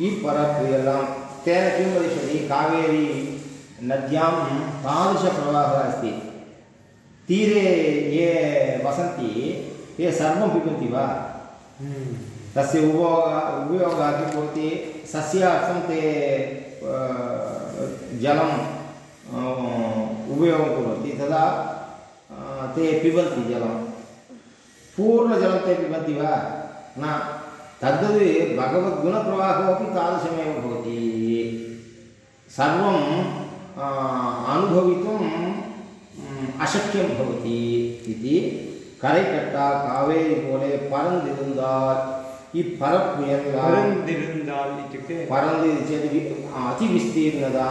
इपरप्रियलां तेन किं वदिष्यति? कावेरी नद्यां तादृशप्रवाहः अस्ति। तीरे ये वसन्ति ते सर्वं पिबन्ति वा? हम्म। तस्य उपयोगः उपयोगः किं भवति। सस्यार्थं ते जलं उपयोगं कुर्वन्ति। तदा ते पिबन्ति जलं पूर्णजलं ते पिबन्ति वा न तद्वत् भगवद्गुणप्रवाहोपि तादृशमेव भवति सर्वं अ, अनुभवितुं म्, अशक्यं भवति इति கரைக்கட்டா காவேரி போலே பறந்திருந்தால் இப்பரப்புயர்ந்தால் परन्दिरुन्दाल् इत्युक्ते பறந்து चेत् वि अतिविस्तीर्णता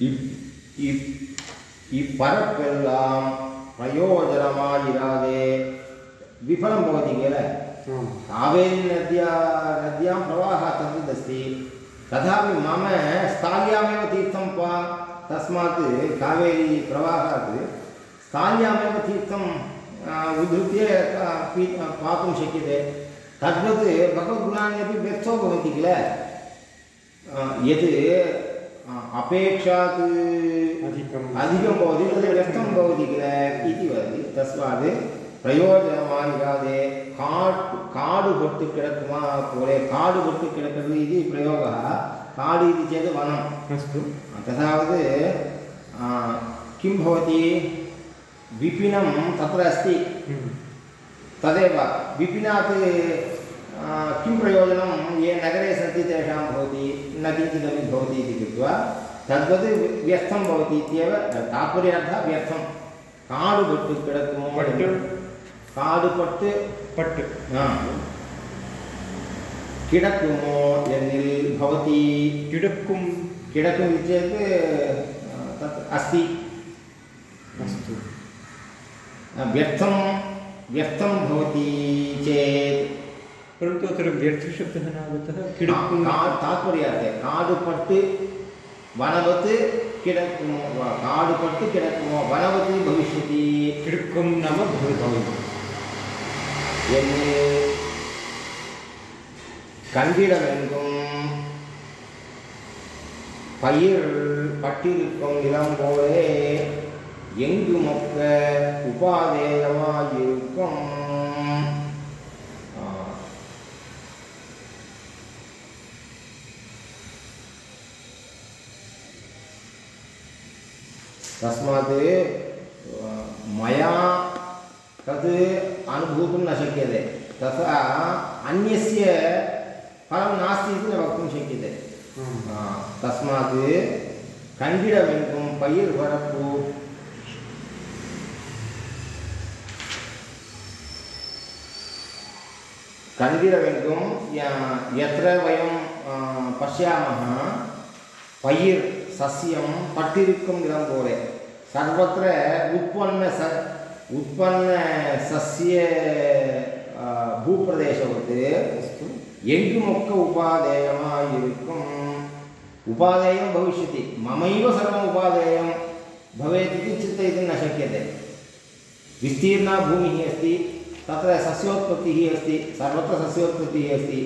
இப் இப் இப்பரப்பெல்லாம் प्रयोजनमायिरादे विफलं भवति किल आम् कावेरीनद्या नद्यां प्रवाहः तद्वदस्ति तथापि मम स्थाल्यामेव तीर्थं पा तस्मात् कावेरी प्रवाहात् स्थाल्यामेव तीर्थं आ, उद्धृत्य आ, पी- आ, पातुं शक्यते तद्वत् भगवद्गुणानि अपि व्यर्थो भवति किल आ, यत् आ, अपेक्षात् अधिकम् अधिकं भवति तद् व्यर्थं भवति किल इति वदति। तस्मात् प्रयोजनमानिरादे काड् काडु पट्टु किडक्मा कोले काडु पट्टु किडकटु इति प्रयोगः काडु इति चेत् वनम् अस्तु। तथावत् किं भवति? विपिनं तत्र अस्ति। हम्म। तदेव। विपिनात् किं प्रयोजनं ये नगरे सन्ति तेषां भवति न किञ्चिदपि भवति इति कृत्वा तद्वत् व्यर्थं भवति इत्येव तात्पर्यार्थः व्यर्थं। काडु पट्टु किडकुमो पट्टु। काडु पट्टु। पट् किडकुमो यन्निल् भवति। किडक्कुं किडकुम् चेत् तत् अस्ति। अस्तु। व्यर्थं व्यर्थं भवति चेत् परन्तु अत्र व्यर्थशब्दः न आगतः किडक्कुं का- तात्पर्यार्थे काडु पट्टु वनवत् किडकुमो वा काडुपट्टु किडकुमो वनवती भविष्यति किडुक्कं नाम भवितव्यम् என்று கண்டிடமெங்கும் பயிர் பட்டிருக்கும் நிலம் போலே எங்கு மொக்க உபாதேயமாயிருக்கும் ஆ. तस्मात् मया तत् अनुभूतुं न शक्यते तथा अन्यस्य फलं नास्ति इति न वक्तुं शक्यते तस्मात् कण्डिडमेन्तुं पयिर्वरप्पु कण्डिडमेन्तुं यत्र वयं पश्यामः पयिर् சஸ்யம் பட்டிருக்கும் நிலம் போல சர்வத்திர உற்பன்ன ச உற்பன்ன சஸ்ய ஆ, பூப்பிரதேசவத்து अस्तु எங்கு மொக்க உபாதேயமாயிருக்கும் உபாதேயம் भविष्यति ममैव सर्वम् उपादेयं भवेत् इति चिन्तयितुं न शक्यते विस्तीर्णा भूमिः अस्ति तत्र सस्योत्पत्तिः अस्ति सर्वत्र सस्योत्पत्तिः अस्ति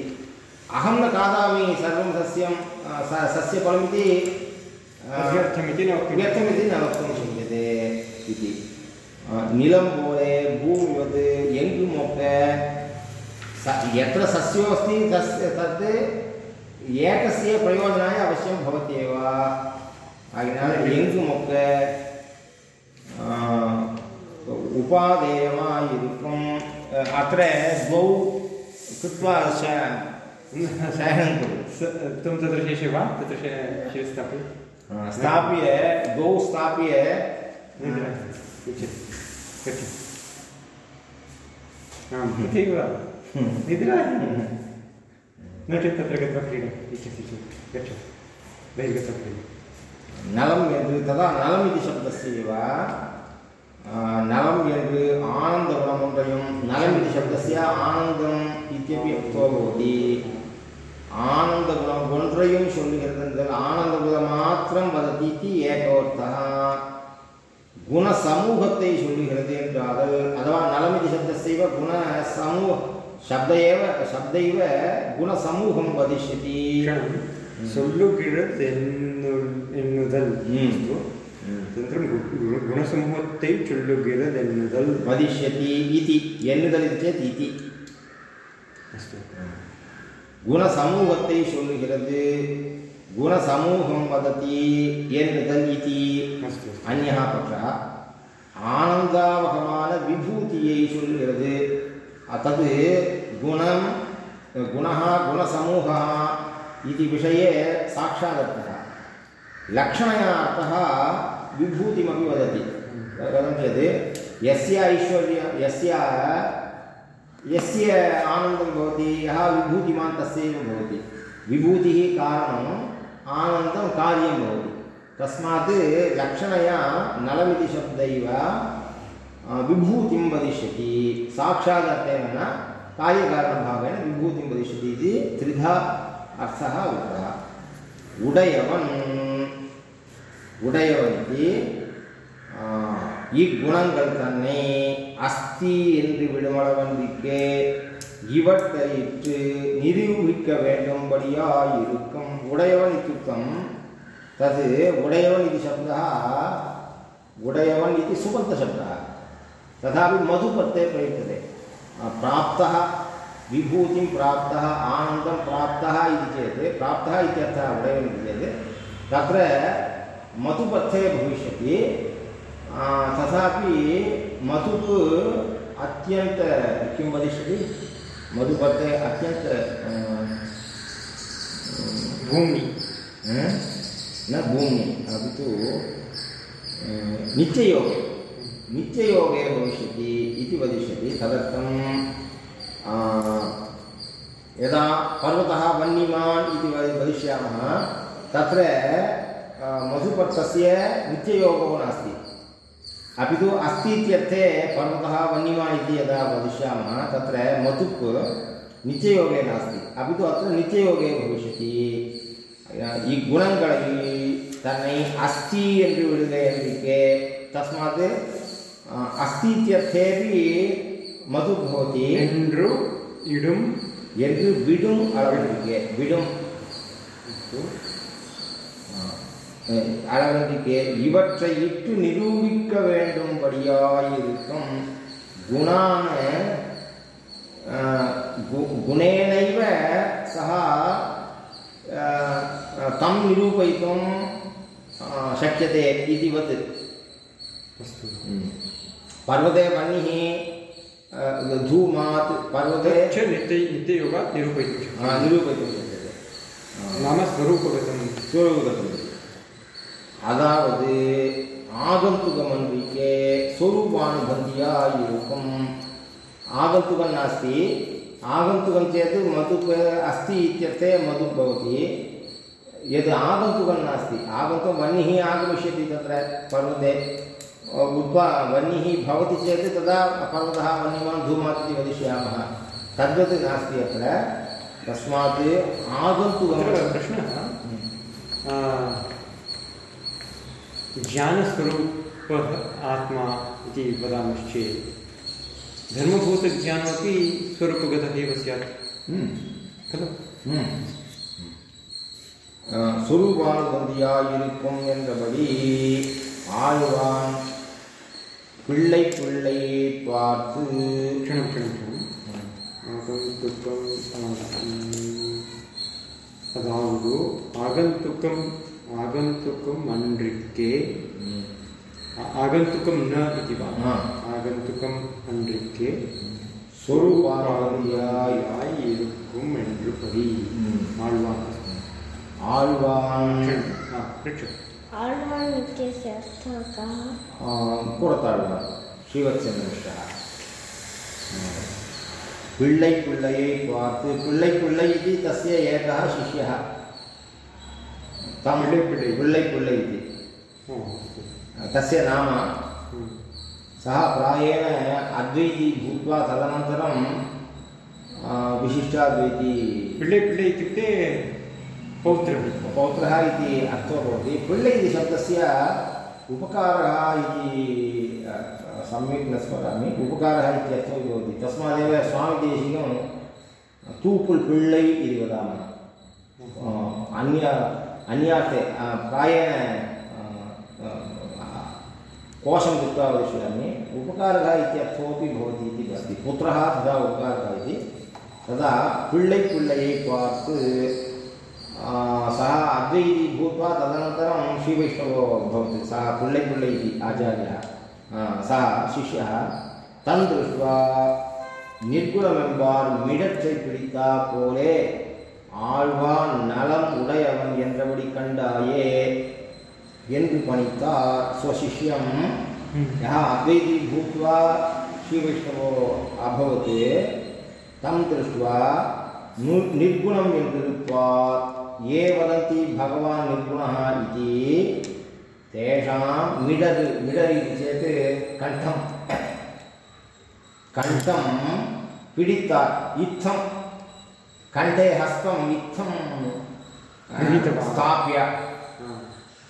अहं न खादामि सर्वं सस्यं आ, स- सस्यफलमिति आ, व्यर्थमिति न वक्तुं शक्यते इति निलम्बोले भूमिवत् एङ्गुमोक् स यत्र सस्योऽस्ति तस्य तत् एकस्य प्रयोजनाय अवश्यं भवत्येव எங்குமொக்க உபாதேயமாயிருக்கும் அத்த द्वौ कृत्वा शयनं कुरु तत्र शेषे वा तत्र शेषे स्थापयतु स्थाप्य गौ स्थाप्य तथैव निद्रा नो चेत् तत्र गत्वा क्रीडम् इच्छति चेत् गच्छ बहिर्गत्वा क्रीड नलं என்று तदा நலம் इति शब्दस्य एव। நலம் என்று आनन्दगुणमन्त्रयं शब्दस्य आनन्दम् इत्यपि उक्तो भवति। ஆனந்தகுணம் ஒன்றையும் சொல்லுகிறது என்றால் ஆனந்தகுணம் மாத்திரம் வதத்தி ஏகோர்த்தா குண சமூகத்தை சொல்லுகிறது என்றால் அதுவா நலமிதி சப்தசைவ குண சமூக சப்த ஏவ சப்தைவ குண சமூகம் வதிஷதி சொல்லுகிறதென்னுதல் തന്ത്രം ഗുണസമൂഹത്തെ ചൊല്ലുകിറതെന്നതൽ വദിഷ്യതി ഇതി എന്നുതലിത് ചേത് ഇതി അസ്തു குணசமூகத்தை சொல்லுகிறது குணசமூகம் வததி எண்ணுதல் இதி अस्तु அந்யः பட்சः ஆனந்தாவகமான விபூதியை சொல்லுகிறது தத் குணம் குணः குணசமூகः इति विषये साक्षादर्थः लक्षणया अर्थः विभूतिमपि वदति कथं चेत् यस्य ऐश्वर्य यस्य यस्य आनन्दं भवति, यः विभूतिमान् तस्यैव भवति। विभूतिः कारणम् आनन्दं कार्यं भवति। तस्मात् लक्षणया नलमिति शब्दैव विभूतिं वदिष्यति। साक्षात् न कार्यकारणभावेन विभूतिं वदिष्यति इति त्रिधा अर्थः उक्तः। उडयवन्। उडयवन् इति ई गुणङ्गल् அஸ்தி என்று விடுமளவன்றிக்கே இவற்றை இற்று நிரூபிக்க வேண்டும்படியாயிருக்கும் உடையவன் இத்துத்தம் தது உடையவன் இது சப்தா உடையவன் இது சுபந்தசப்தः तथापि मधुपत्ते प्रयुज्यते प्राप्तः विभूतिं प्राप्तः आनन्दं प्राप्तः इति चेत् प्राप्तः इत्यर्थः उडयम् इति चेत् तत्र मधुपत्थे भविष्यति तथापि मधुः अत्यन्त किं वदिष्यति? मधुपत्थे अत्यन्त भूमि। न भूमि अपि तु आ, नित्ययोगे। नित्ययोगे भविष्यति इति वदिष्यति। तदर्थं यदा पर्वतः वह्निमान् इति वद- वदिष्यामः तत्र मधुपर्तस्य नित्ययोगो नास्ति। अपि तु अस्ति इत्यर्थे पर्वतः वह्निमा इति यदा वदिष्यामः तत्र मतुप् नित्ययोगे नास्ति। अपि तु अत्र नित्ययोगे भविष्यति। ಈ ಗುಣಗಳಲ್ಲಿ ತನ್ನೈ ಅಸ್ತಿ ಎಂದು ಹೇಳಿದೆ ಹೇಳಲಿಕ್ಕೆ ತಸ್ಮಾತ್ ಅಸ್ತಿ ಇತ್ಯರ್ಥೇಪಿ ಮಧು ಭವತಿ ಎಂದ್ರು ಇಡುಂ ಎಂದು ಬಿಡುಂ விடும் அஹ், அளவென்றிக்கே இவற்றை இட்டு நிரூபிக்க வேண்டும்படியாயிருக்கும் குணான அஹ், கு- குணேனைவ சः अह, तं निरूपयितुं अह, शक्यते इतिवत् अस्तु पर्वते वह्निः अह, धूमात् पर्वते च नित्य नित्ययोगात् निरूपयितुं शक्यते अह, निरूपयितुं शक्यते नाम स्वरूपगतं स्वरूपगतम् அதாவது ஆகந்துகமன்றிக்கே स्वरूपानुबन्ध्या இருக்கும் आगन्तुकं नास्ति आगन्तुकं चेत् मधुक् अस्ति इत्यर्थे मधुः भवति यद् आगन्तुकं नास्ति आगन्तुकं वह्निः आगमिष्यति तत्र पर्वते उत्पा वह्निः भवति चेत् तदा पर्वतः वह्निमान् धूमात् इति वदिष्यामः तद्वत् नास्ति अत्र तस्मात् तत्र आगन्तुकं प्रश्नः आ, ज्ञानस्वरूपः आत्मा इति वदामश्चेत् धर्मभूतज्ञानमपि स्वरूपगतः एव स्यात् हम्म, खलु हम्म. அஹ், சொரூபானுபந்தியாயிருக்கும் என்றபடி ஆழ்வான் பிள்ளை பிள்ளையை பார்த்து क्षणं क्षणं क्षणम् आगन्तुकम् அதாவது ஆகந்துக்கம் आगंतुकम अनृक्के हम्म। आगंतुकम न इति वा? आगंतुकम अनृक्के சொரூபாதியாய் இருக்கும் என்று படி ஆழ்வான் ஆழ்வான் इत्यस्य अर्थः कः पुरताழ்वान् श्रीवत्समिश्रः पिள்ளை पिள்ளையை பார்த்து पिள்ளை पिள்ளை इति तस्य एकः शिष्यः। तमिळ् पिळ् पिळ्ळै पिळ्ळै इति तस्य नाम सः प्रायेण अद्वैती भूत्वा तदनन्तरं विशिष्टाद्वैती पिळ्ळै पिळ्ळै इत्युक्ते पौत्रः पौत्रः इति अर्थो भवति पिळ्ळै इति शब्दस्य उपकारः इति सम्यक् न स्मरामि उपकारः इत्यर्थो भवति तस्मादेव स्वामिदेशिकं तूपुल् पिळ्ळै इति वदामः अन्य अन्यासे प्रायेण कोशं कृत्वा वदिष्यामि उपकारः इत्यर्थोपि भवति इति अस्ति पुत्रः तदा उपकारः इति तदा पिळ्ळै पिळ्ळये त्वात् सः अद्वैती भूत्वा तदनन्तरं श्रीवैष्णवो भवति सः पिळ्ळै पिळ्ळै इति आचार्यः सः शिष्यः तं दृष्ट्वा निर्गुणमेम्बार् मिडच्चै पीडिता पोले ஆழ்வான் நலம் உடையவன் என்றபடி கண்டாயே என்று பணித்தார் ஸ்வசிஷ்யம் யா அத்வைதி பூத்வா ஸ்ரீவைஷ்ணவோ அபவத். தம் திருஷ்டுவா நு நிர்குணம் என்றிருப்பார். ஏ வதந்தி பகவான் நிர்குணா இது. தேஷாம் மிடரு மிடர் இது சேத்து கண்டம். கண்டம் பிடித்தார். இத்தம் कण्ठे हस्तं हाँ। स्थाप्य। हाँ।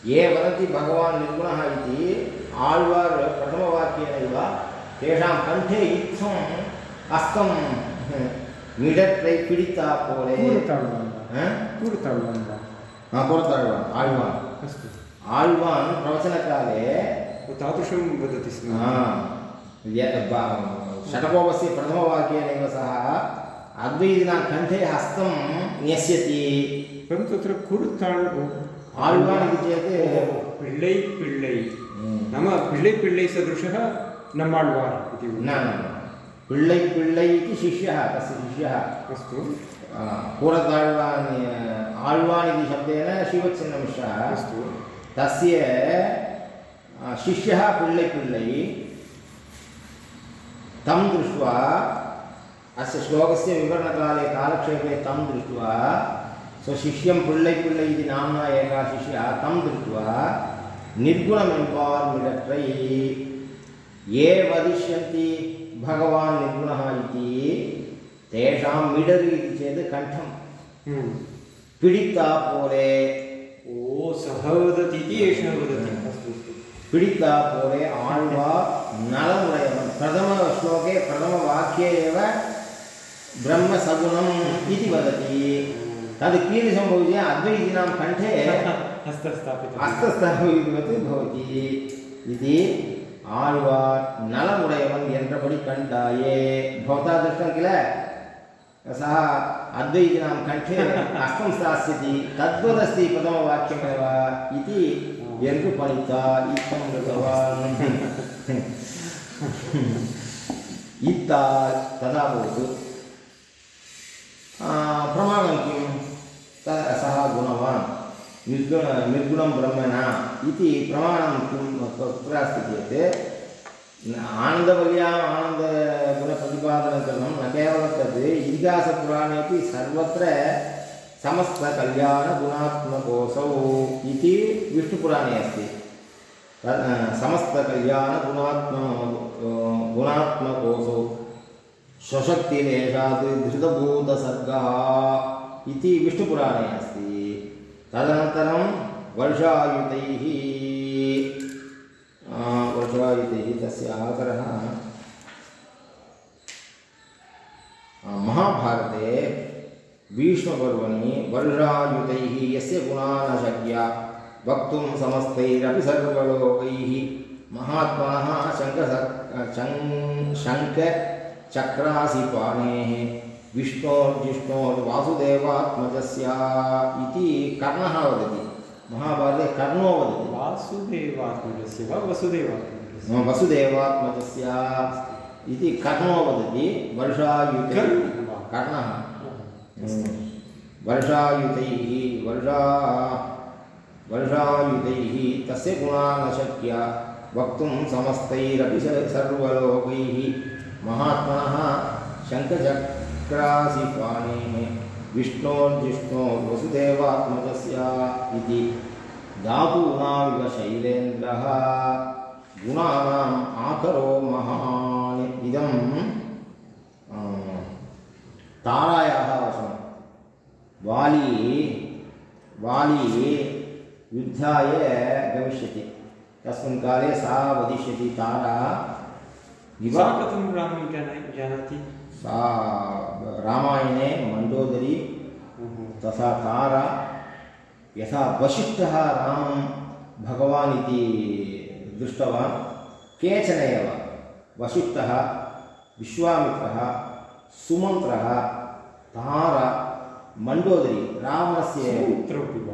ये वदति भगवान् निर्गुणः इति आळ्वार् प्रथमवाक्येनैव तेषां कण्ठे इत्थं हस्तं मिडत्रै पिडिता पोले पूरताळ्वान् आळ्वान्। अस्तु। आळ्वान् प्रवचनकाले तादृशं वदति स्म। प्रथमवाक्येनैव सः அத்வைதினா கண்டே ஹஸ்தம் நியசியத்தி परन्तु तत्र कुरुताळ् आळ्वान् इति चेत् पिळ्ळै पिळ्ळै नाम पिळ्ळै पिळ्ळै सदृशः नम्माळ्वान् इति न पिळ्ळै पिळ्ळै इति शिष्यः तस्य शिष्यः। अस्तु। पूरताळ्वान् आळ्वान् इति शब्देन शिवचन्द्रमिश्रः अस्तु। तस्य शिष्यः पिळ्ळै पिळ्ळै तं दृष्ट्वा अस्य श्लोकस्य विवरणकाले कालक्षेपे तं दृष्ट्वा स्वशिष्यं पिळ्ळै पिळ्ळै इति नाम्ना एकः शिष्यः तं दृष्ट्वा निर्गुणमेम्बार् मिडट्रै ये वदिष्यन्ति भगवान् निर्गुणः इति तेषां मिडर् इति चेत् कण्ठं हम्म। पीडिता पोले। ओ सः वदति इति एषः वदति। अस्तु पीडिता पोले आழ்वा नलमुडयवन् प्रथमश्लोके प्रथमवाक्ये एव ब्रह्मसगुणम् इति वदति तद् कीदृशं भवति अद्वैतीनां कण्ठे हस्तस्थापितम् அஸ்தஸ்தாபிவத் பவதி இது ஆழ்வார் நலமுடையவன் என்றபடி கண்டாயே भवता दृष्टं किल सः अद्वैतिनां कण्ठे हस्तं स्थास्यति तद्वदस्ति प्रथमवाक्यमेव इति என்று பணித்தா இத்தம் कृतवान् इत्ता तदा भवतु प्रमाणं किं? सः गुणवान्। निर्गुण, निर्गुणं ब्रह्म न इति प्रमाणं किं? कुत्र अस्ति चेत् आनन्दवल्याम् आनन्दगुणप्रतिपादनं कृतं न केवलं तद् इतिहासपुराणेपि सर्वत्र समस्तकल्याणगुणात्मकोऽसौ इति विष्णुपुराणे अस्ति। समस्तकल्याणगुणात्म गुणात्मकोऽसौ। स्वशक्तिरेषात् धृतभूतसर्गः इति विष्णुपुराणे अस्ति। तदनन्तरं वर्षायुतैः वर्षायुतैः तस्य आकरः आ, महाभारते भीष्मपर्वणि वर्षायुतैः यस्य गुणा न शक्या वक्तुं समस्तैरपि सर्वलोकैः। महात्मनः शङ्कसर् शङ् शङ्खचक्रासिपाणेः विष्णोर्जिष्णोर्वासुदेवात्मजस्य इति कर्णः वदति। महाभारते कर्णो वदति। वासुदेवात्मजस्य वा वसुदेवात्मजस्य? वसुदेवात्मजस्य इति कर्णो वदति। वर्षायुते? कर्णः वर्षायुतैः वर्षा वर्षायुतैः तस्य गुणा न शक्या वक्तुं समस्तैरपि सर्वलोकैः महात्मनः शङ्खचक्रासिपाणेः विष्णोर्जिष्णोर्वसुदेवात्मजस्य इति धातूनामिव शैलेन्द्रः गुणानाम् आकरो महान् इदं तारायाः वचनं। वाली वाली युद्धाय गमिष्यति। तस्मिन् काले सा वदिष्यति तारा सा कथं रामं जाना जानाति सा रामायणे मण्डोदरी तथा तारा यथा वसिष्ठः रामं भगवान् इति दृष्टवान् केचन एव वसिष्ठः विश्वामित्रः सुमन्त्रः तारा मण्डोदरी वा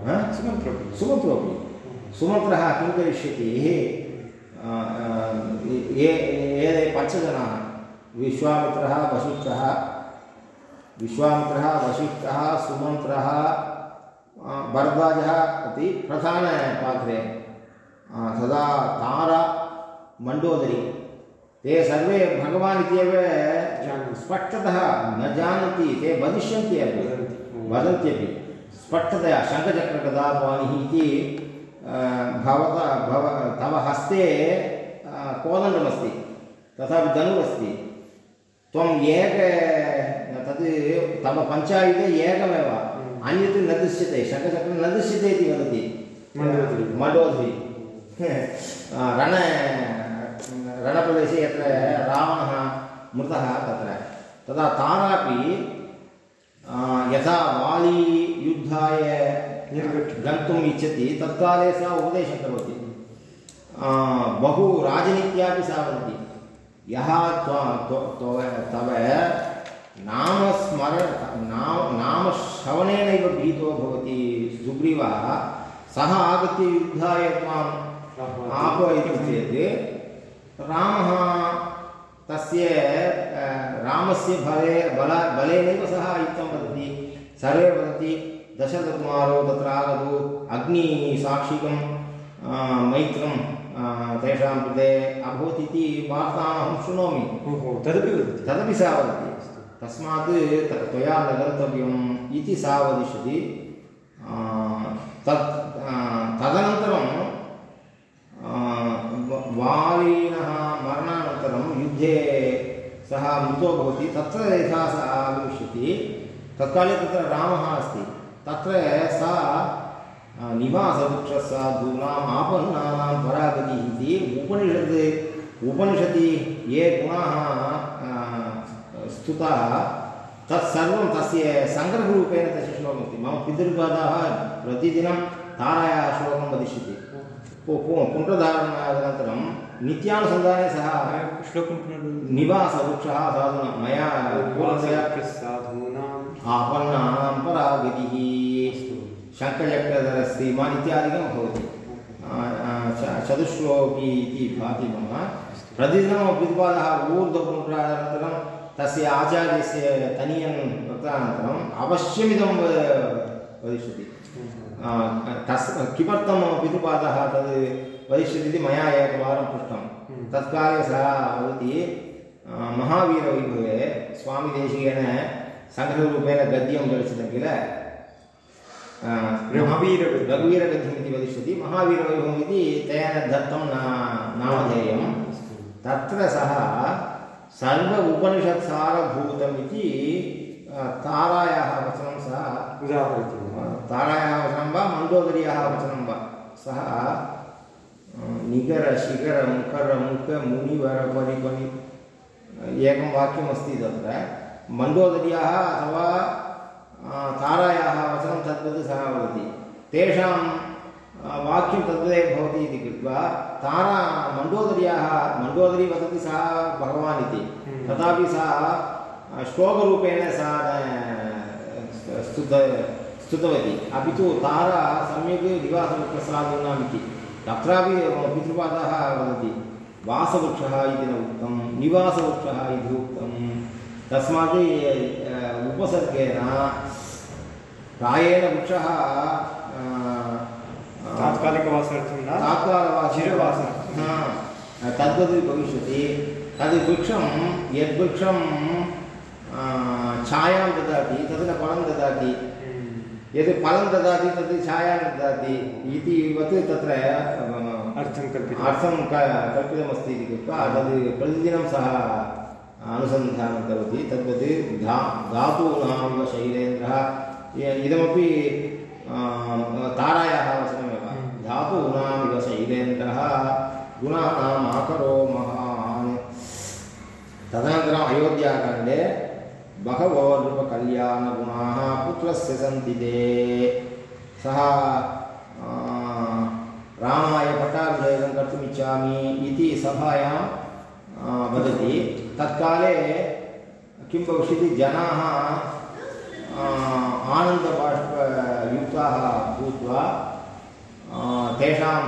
हा? सुमन्त्रोऽपि सुमन्त्रोऽपि सुमन्त्रः किं करिष्यति? ये एते पञ्चजनाः विश्वामित्रः वसिष्ठः विश्वामित्रः वसिष्ठः सुमन्त्रः भरद्वाजः इति प्रधानपात्रे तदा तारा मण्डोदरी ते सर्वे भगवान् इत्येव स्पष्टतः न जानन्ति, ते वदिष्यन्ति अपि वदन्ति। वदन्त्यपि। स्पष्टतया शङ्खचक्रगदापाणिः इति भवता, भव, तव हस्ते कोदण्डमस्ति तथापि धनुरस्ति त्वम् एक तद् तव पञ्चायुधे एकमेव। अन्यत् न दृश्यते शङ्खचक्रं न दृश्यते इति वदति। मण्डोदरी। [laughs] रण रणप्रदेशे यत्र रावणः मृतः तत्र। तदा तारापि आ, यथा वाली युद्धाय। गन्तुम् इच्छति तत्काले सा उपदेशं करोति। बहु राजनीत्यापि सा वदति यः त्व- नामस्मर, नाम, नामश्रवणेनैव भीतो भवति सुग्रीवः। सः आगत्य युद्धाय त्वाम् आह्वयति चेत् रामः तस्य रामस्य बले बल, बलेनैव सः युक्तं वदति। सर्वे वदन्ति दशरथकुमारो तत्र आगतु, अग्निसाक्षिकं मैत्रं तेषां कृते अभवत् इति वार्ताम् अहं शृणोमि तदपि वदति। तदपि सा वदति तस्मात् त- त्वया न गन्तव्यम् इति सा वदिष्यति तत् तदनन्तरं वालिनः मरणानन्तरं युद्धे सः मृतो भवति। तत्र यथा सः आगमिष्यति। तत्काले तत्र रामः अस्ति। तत्र सा अ, निवासवृक्षसाधूनाम् आपन्नानां परागतिः इति उपनिषत् उपनिषदि ये गुणाः स्तुताः तत्सर्वं तस्य सङ्ग्रहरूपेण तस्य श्लोकमस्ति मम पितृपादाः प्रतिदिनं तारायाः श्लोकं वदिष्यति पु- पु- पुण्डधारणानन्तरं नित्यानुसन्धाने सः श्लोकं निवासवृक्षः साधुना मया साधूनाम् आपन्नानां परागतिः शङ्खचक्रधरश्रीमान् इत्यादिकं भवति। चतुश्लोकी इति भाति मम। प्रतिदिनं पितृपादः ऊर्ध्वपुण्ड्रानन्तरं तस्य आचार्यस्य तनीयं वक्तानन्तरम् अवश्यमिदं वदिष्यति। तस् किमर्थं मम पितृपादः तद् वदिष्यति इति मया एकवारं पृष्टं। तत्काले सः वदति महावीरवैभवे स्वामिदेशिकेन सङ्ग्रहरूपेण गद्यं रचितं किल? आ, रघुवीरगद्यं। रघुवीरगद्यम् इति वदिष्यति। महावीरवैभवम् इति तेन दत्तं ना- नामधेयं तत्र सः सर्व उपनिषत्सारभूतम् इति तारायाः वचनं सः उदाहरति तारायाः वचनं वा मण्डोदर्याः वचनं वा? सः शिखर मुखर मुख मुनिवर परिपणि एकं वाक्यमस्ति तत्र। मण्डोदर्याः अथवा तारायाः वचनं तद्वत् सः वदति। तेषां वाक्यं तद्वदेव भवति इति कृत्वा तारा मण्डोदर्याः मण्डोदरी वदति सः भगवान् इति। हम्म। तथापि सा श्लोकरूपेण सा स्तुत स्तुतवती। अपि तु तारा सम्यक् निवासवृक्षसाधूनाम् इति। तत्रापि पितृपादः वदति वासवृक्षः इति न उक्तं निवासवृक्षः इति उक्तं तस्मात् उपसर्गेण। प्रायेण वृक्षः तात्कालिकवासार्थं न? तात्कालवासः चिरवासार्थं हा, तद्वत् भविष्यति। तद् वृक्षं यद्वृक्षं छायां ददाति तद् न फलं ददाति। यद् फलं ददाति तद् छायां ददाति इतिवत् तत्र अर्थं कल्पितम्। अर्थं कल्पितमस्ति इति कृत्वा तद् प्रतिदिनं सः अनुसन्धानं करोति तद्वत् धा धातूनां शैलेन्द्रः इदमपि तारायाः वचनमेव। हम्म। धातूनामिव शैलेन्द्रः गुणानाम् आकरो महान्। तदनन्तरम् अयोध्याकाण्डे बहवो नृपकल्याणगुणाः पुत्रस्य सन्ति ते। सः रामाय पट्टाभिषेकं कर्तुमिच्छामि इति सभायां वदति। तत्काले किं भविष्यति? जनाः आनन्दबाष्पयुक्ताः भूत्वा तेषां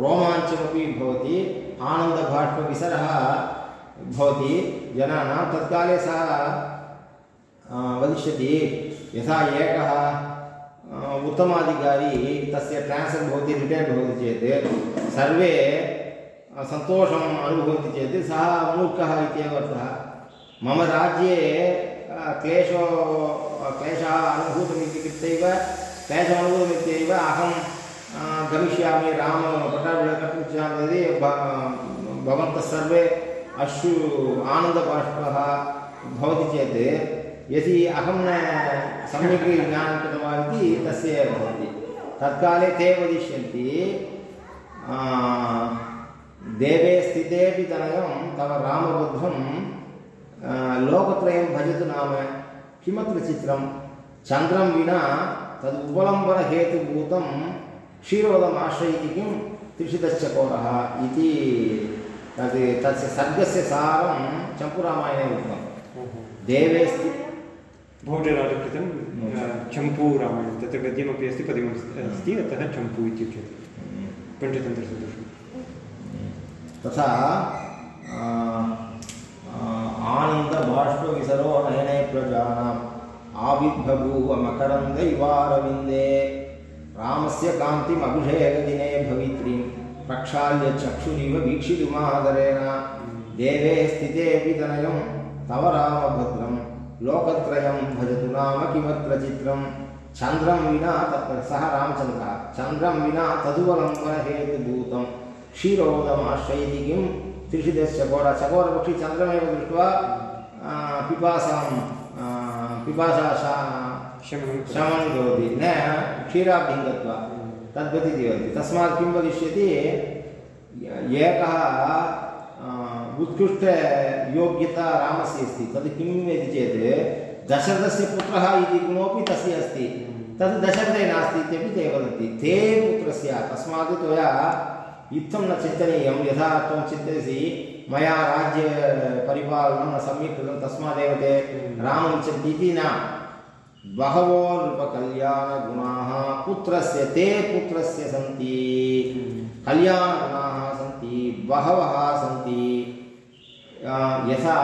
रोमाञ्चमपि भवति, आनन्दबाष्पविसरः भवति, जनानां तत्काले सः वदिष्यति, यथा एकः उत्तमाधिकारी, तस्य ट्रान्स्फर् भवति रिटैर् भवति चेत्, सर्वे सन्तोषम् अनुभवन्ति चेत् सः मूर्खः इत्येव अर्थः। मम राज्ये क्लेशो क्लेशः अनुभूतम् इति कृत्यैव क्लेशम् अनुभूतमित्यैव अहं गमिष्यामि। राम पट्टाभिषेकं कर्तुम् इच्छामि यदि भवन्तः सर्वे अश्रु आनन्दबाष्पः भवति चेत् यदि अहं न सम्यक् ज्ञानं कृतवान् इति तस्य भवति। तत्काले ते वदिष्यन्ति देवे स्थितेऽपि तनयं तव रामभद्रं आ, लोकत्रयं भजतु नाम। किमत्र चित्रं? चन्द्रं विना तद् उपलम्बनहेतुभूतं क्षीरोदमाश्रयति किं? त्रिषितश्चकोरः इति तद् तस्य सर्गस्य सारं चम्पूरामायणे उक्तं। देवे स्थित भोजराजकृतं चम्पूरामायणं तत्र गद्यमपि अस्ति पद्यम् अस्ति अतः चम्पू इत्युच्यते। पञ्चतन्त्रसदृशं तथा आनन्दबाष्पविसरो नयने प्रजानाम् आविर्बभूव मकरन्दैवारविन्दे रामस्य कान्तिम् अभिषेकदिने भवित्रीं प्रक्षाल्य चक्षुरिव वीक्षितुमादरेण। देवे स्थितेऽपि तनयं तव रामभद्रं। लोकत्रयं भजतु नाम किमत्र चित्रं। चन्द्रं विना सः रामचन्द्रः। चन्द्रं विना तदुवलम्बनहेतुभूतं क्षीरोदमाश्रयति किं? त्रिषितश्चकोर चकोरपक्षी चन्द्रमेव दृष्ट्वा पिपासां पिपासा शमनं करोति। न क्षीराब्धिं गत्वा तद्वत् इति वदति तस्मात् किं वदिष्यति? एकः उत्कृष्टयोग्यता रामस्य अस्ति। तद् किम् इति चेत् दशरथस्य पुत्रः इति गुणोपि तस्य अस्ति। तद् दशरथे नास्ति इत्यपि ते वदन्ति। ते पुत्रस्य तस्मात् त्वया इत्थं न चिन्तनीयं यथा त्वं चिन्तयसि मया राज्यपरिपालनं न सम्यक् कृतं तस्मादेव ते रामम् इच्छन्ति इति न बहवो नृपकल्याणगुणाः पुत्रस्य ते पुत्रस्य सन्ति कल्याणगुणाः सन्ति बहवः सन्ति यथा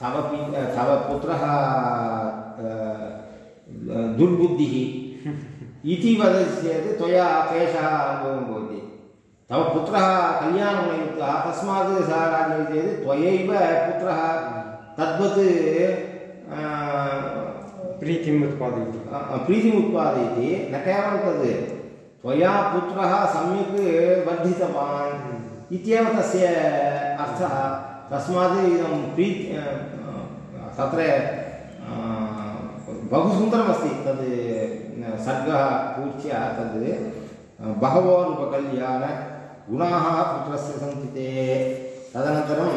तव पि तव पुत्रः दुर्बुद्धिः इति वदति चेत् त्वया क्लेशः अनुभवं भवति तव पुत्रः कल्याणगुणयुक्तः तस्मात् सः राज्यं चेत् त्वयैव पुत्रः तद्वत् प्रीतिम् उत्पादयति प्रीतिम् उत्पादयति न केवलं तद् त्वया पुत्रः सम्यक् वर्धितवान् इत्येव तस्य अर्थः तस्मात् इदं प्रीत् तत्र बहु सुन्दरमस्ति तद् सर्गः पूज्य तद् बहवो गुणाः पुत्रस्य सन्ति ते। तदनन्तरं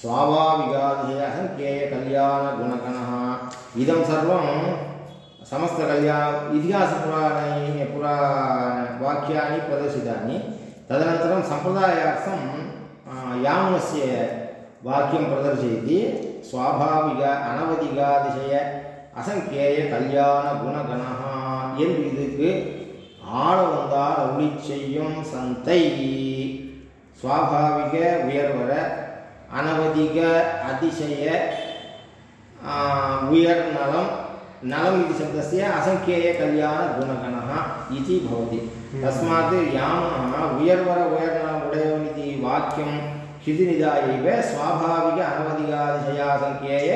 स्वाभाविकाधेयः ज्ञेयकल्याणगुणगणः इदं सर्वं समस्तकल्याण इतिहासपुराणैः पुरावाक्यानि प्रदर्शितानि। तदनन्तरं सम्प्रदायार्थं यामुनस्य वाक्यं प्रदर्शयति। स्वाभाविक अनवधिकातिशय असङ्ख्येयकल्याणगुणगणः। एन् ஆள வந்தால் அருளி செய்யும் சந்தை சுவாபாவிக உயர்வர அனவதிக அதிசய आ, उयर्नलं नलम् इति शब्दस्य असङ्ख्येयकल्याणगुणगणः इति भवति तस्मात् यामः उयर्वर उयर्नलम् उडयवन् इति वाक्यं क्षितिनिधायैव स्वाभाविक अनवधिकातिशयासङ्ख्येय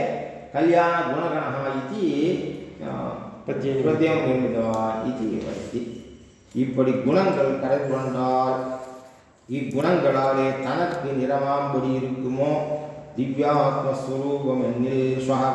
कल्याणगुणगणः इति आ, पद्येन பிரத்யம் நிர்மிதவான் இது வயதி இப்படி குணங்கள் கரை புரண்டால் இக்குணங்களாலே தனக்கு நிறமாம்படி இருக்குமோ? திவ்யாத்மஸ்வரூபம் என்னில் ஸ்வஹா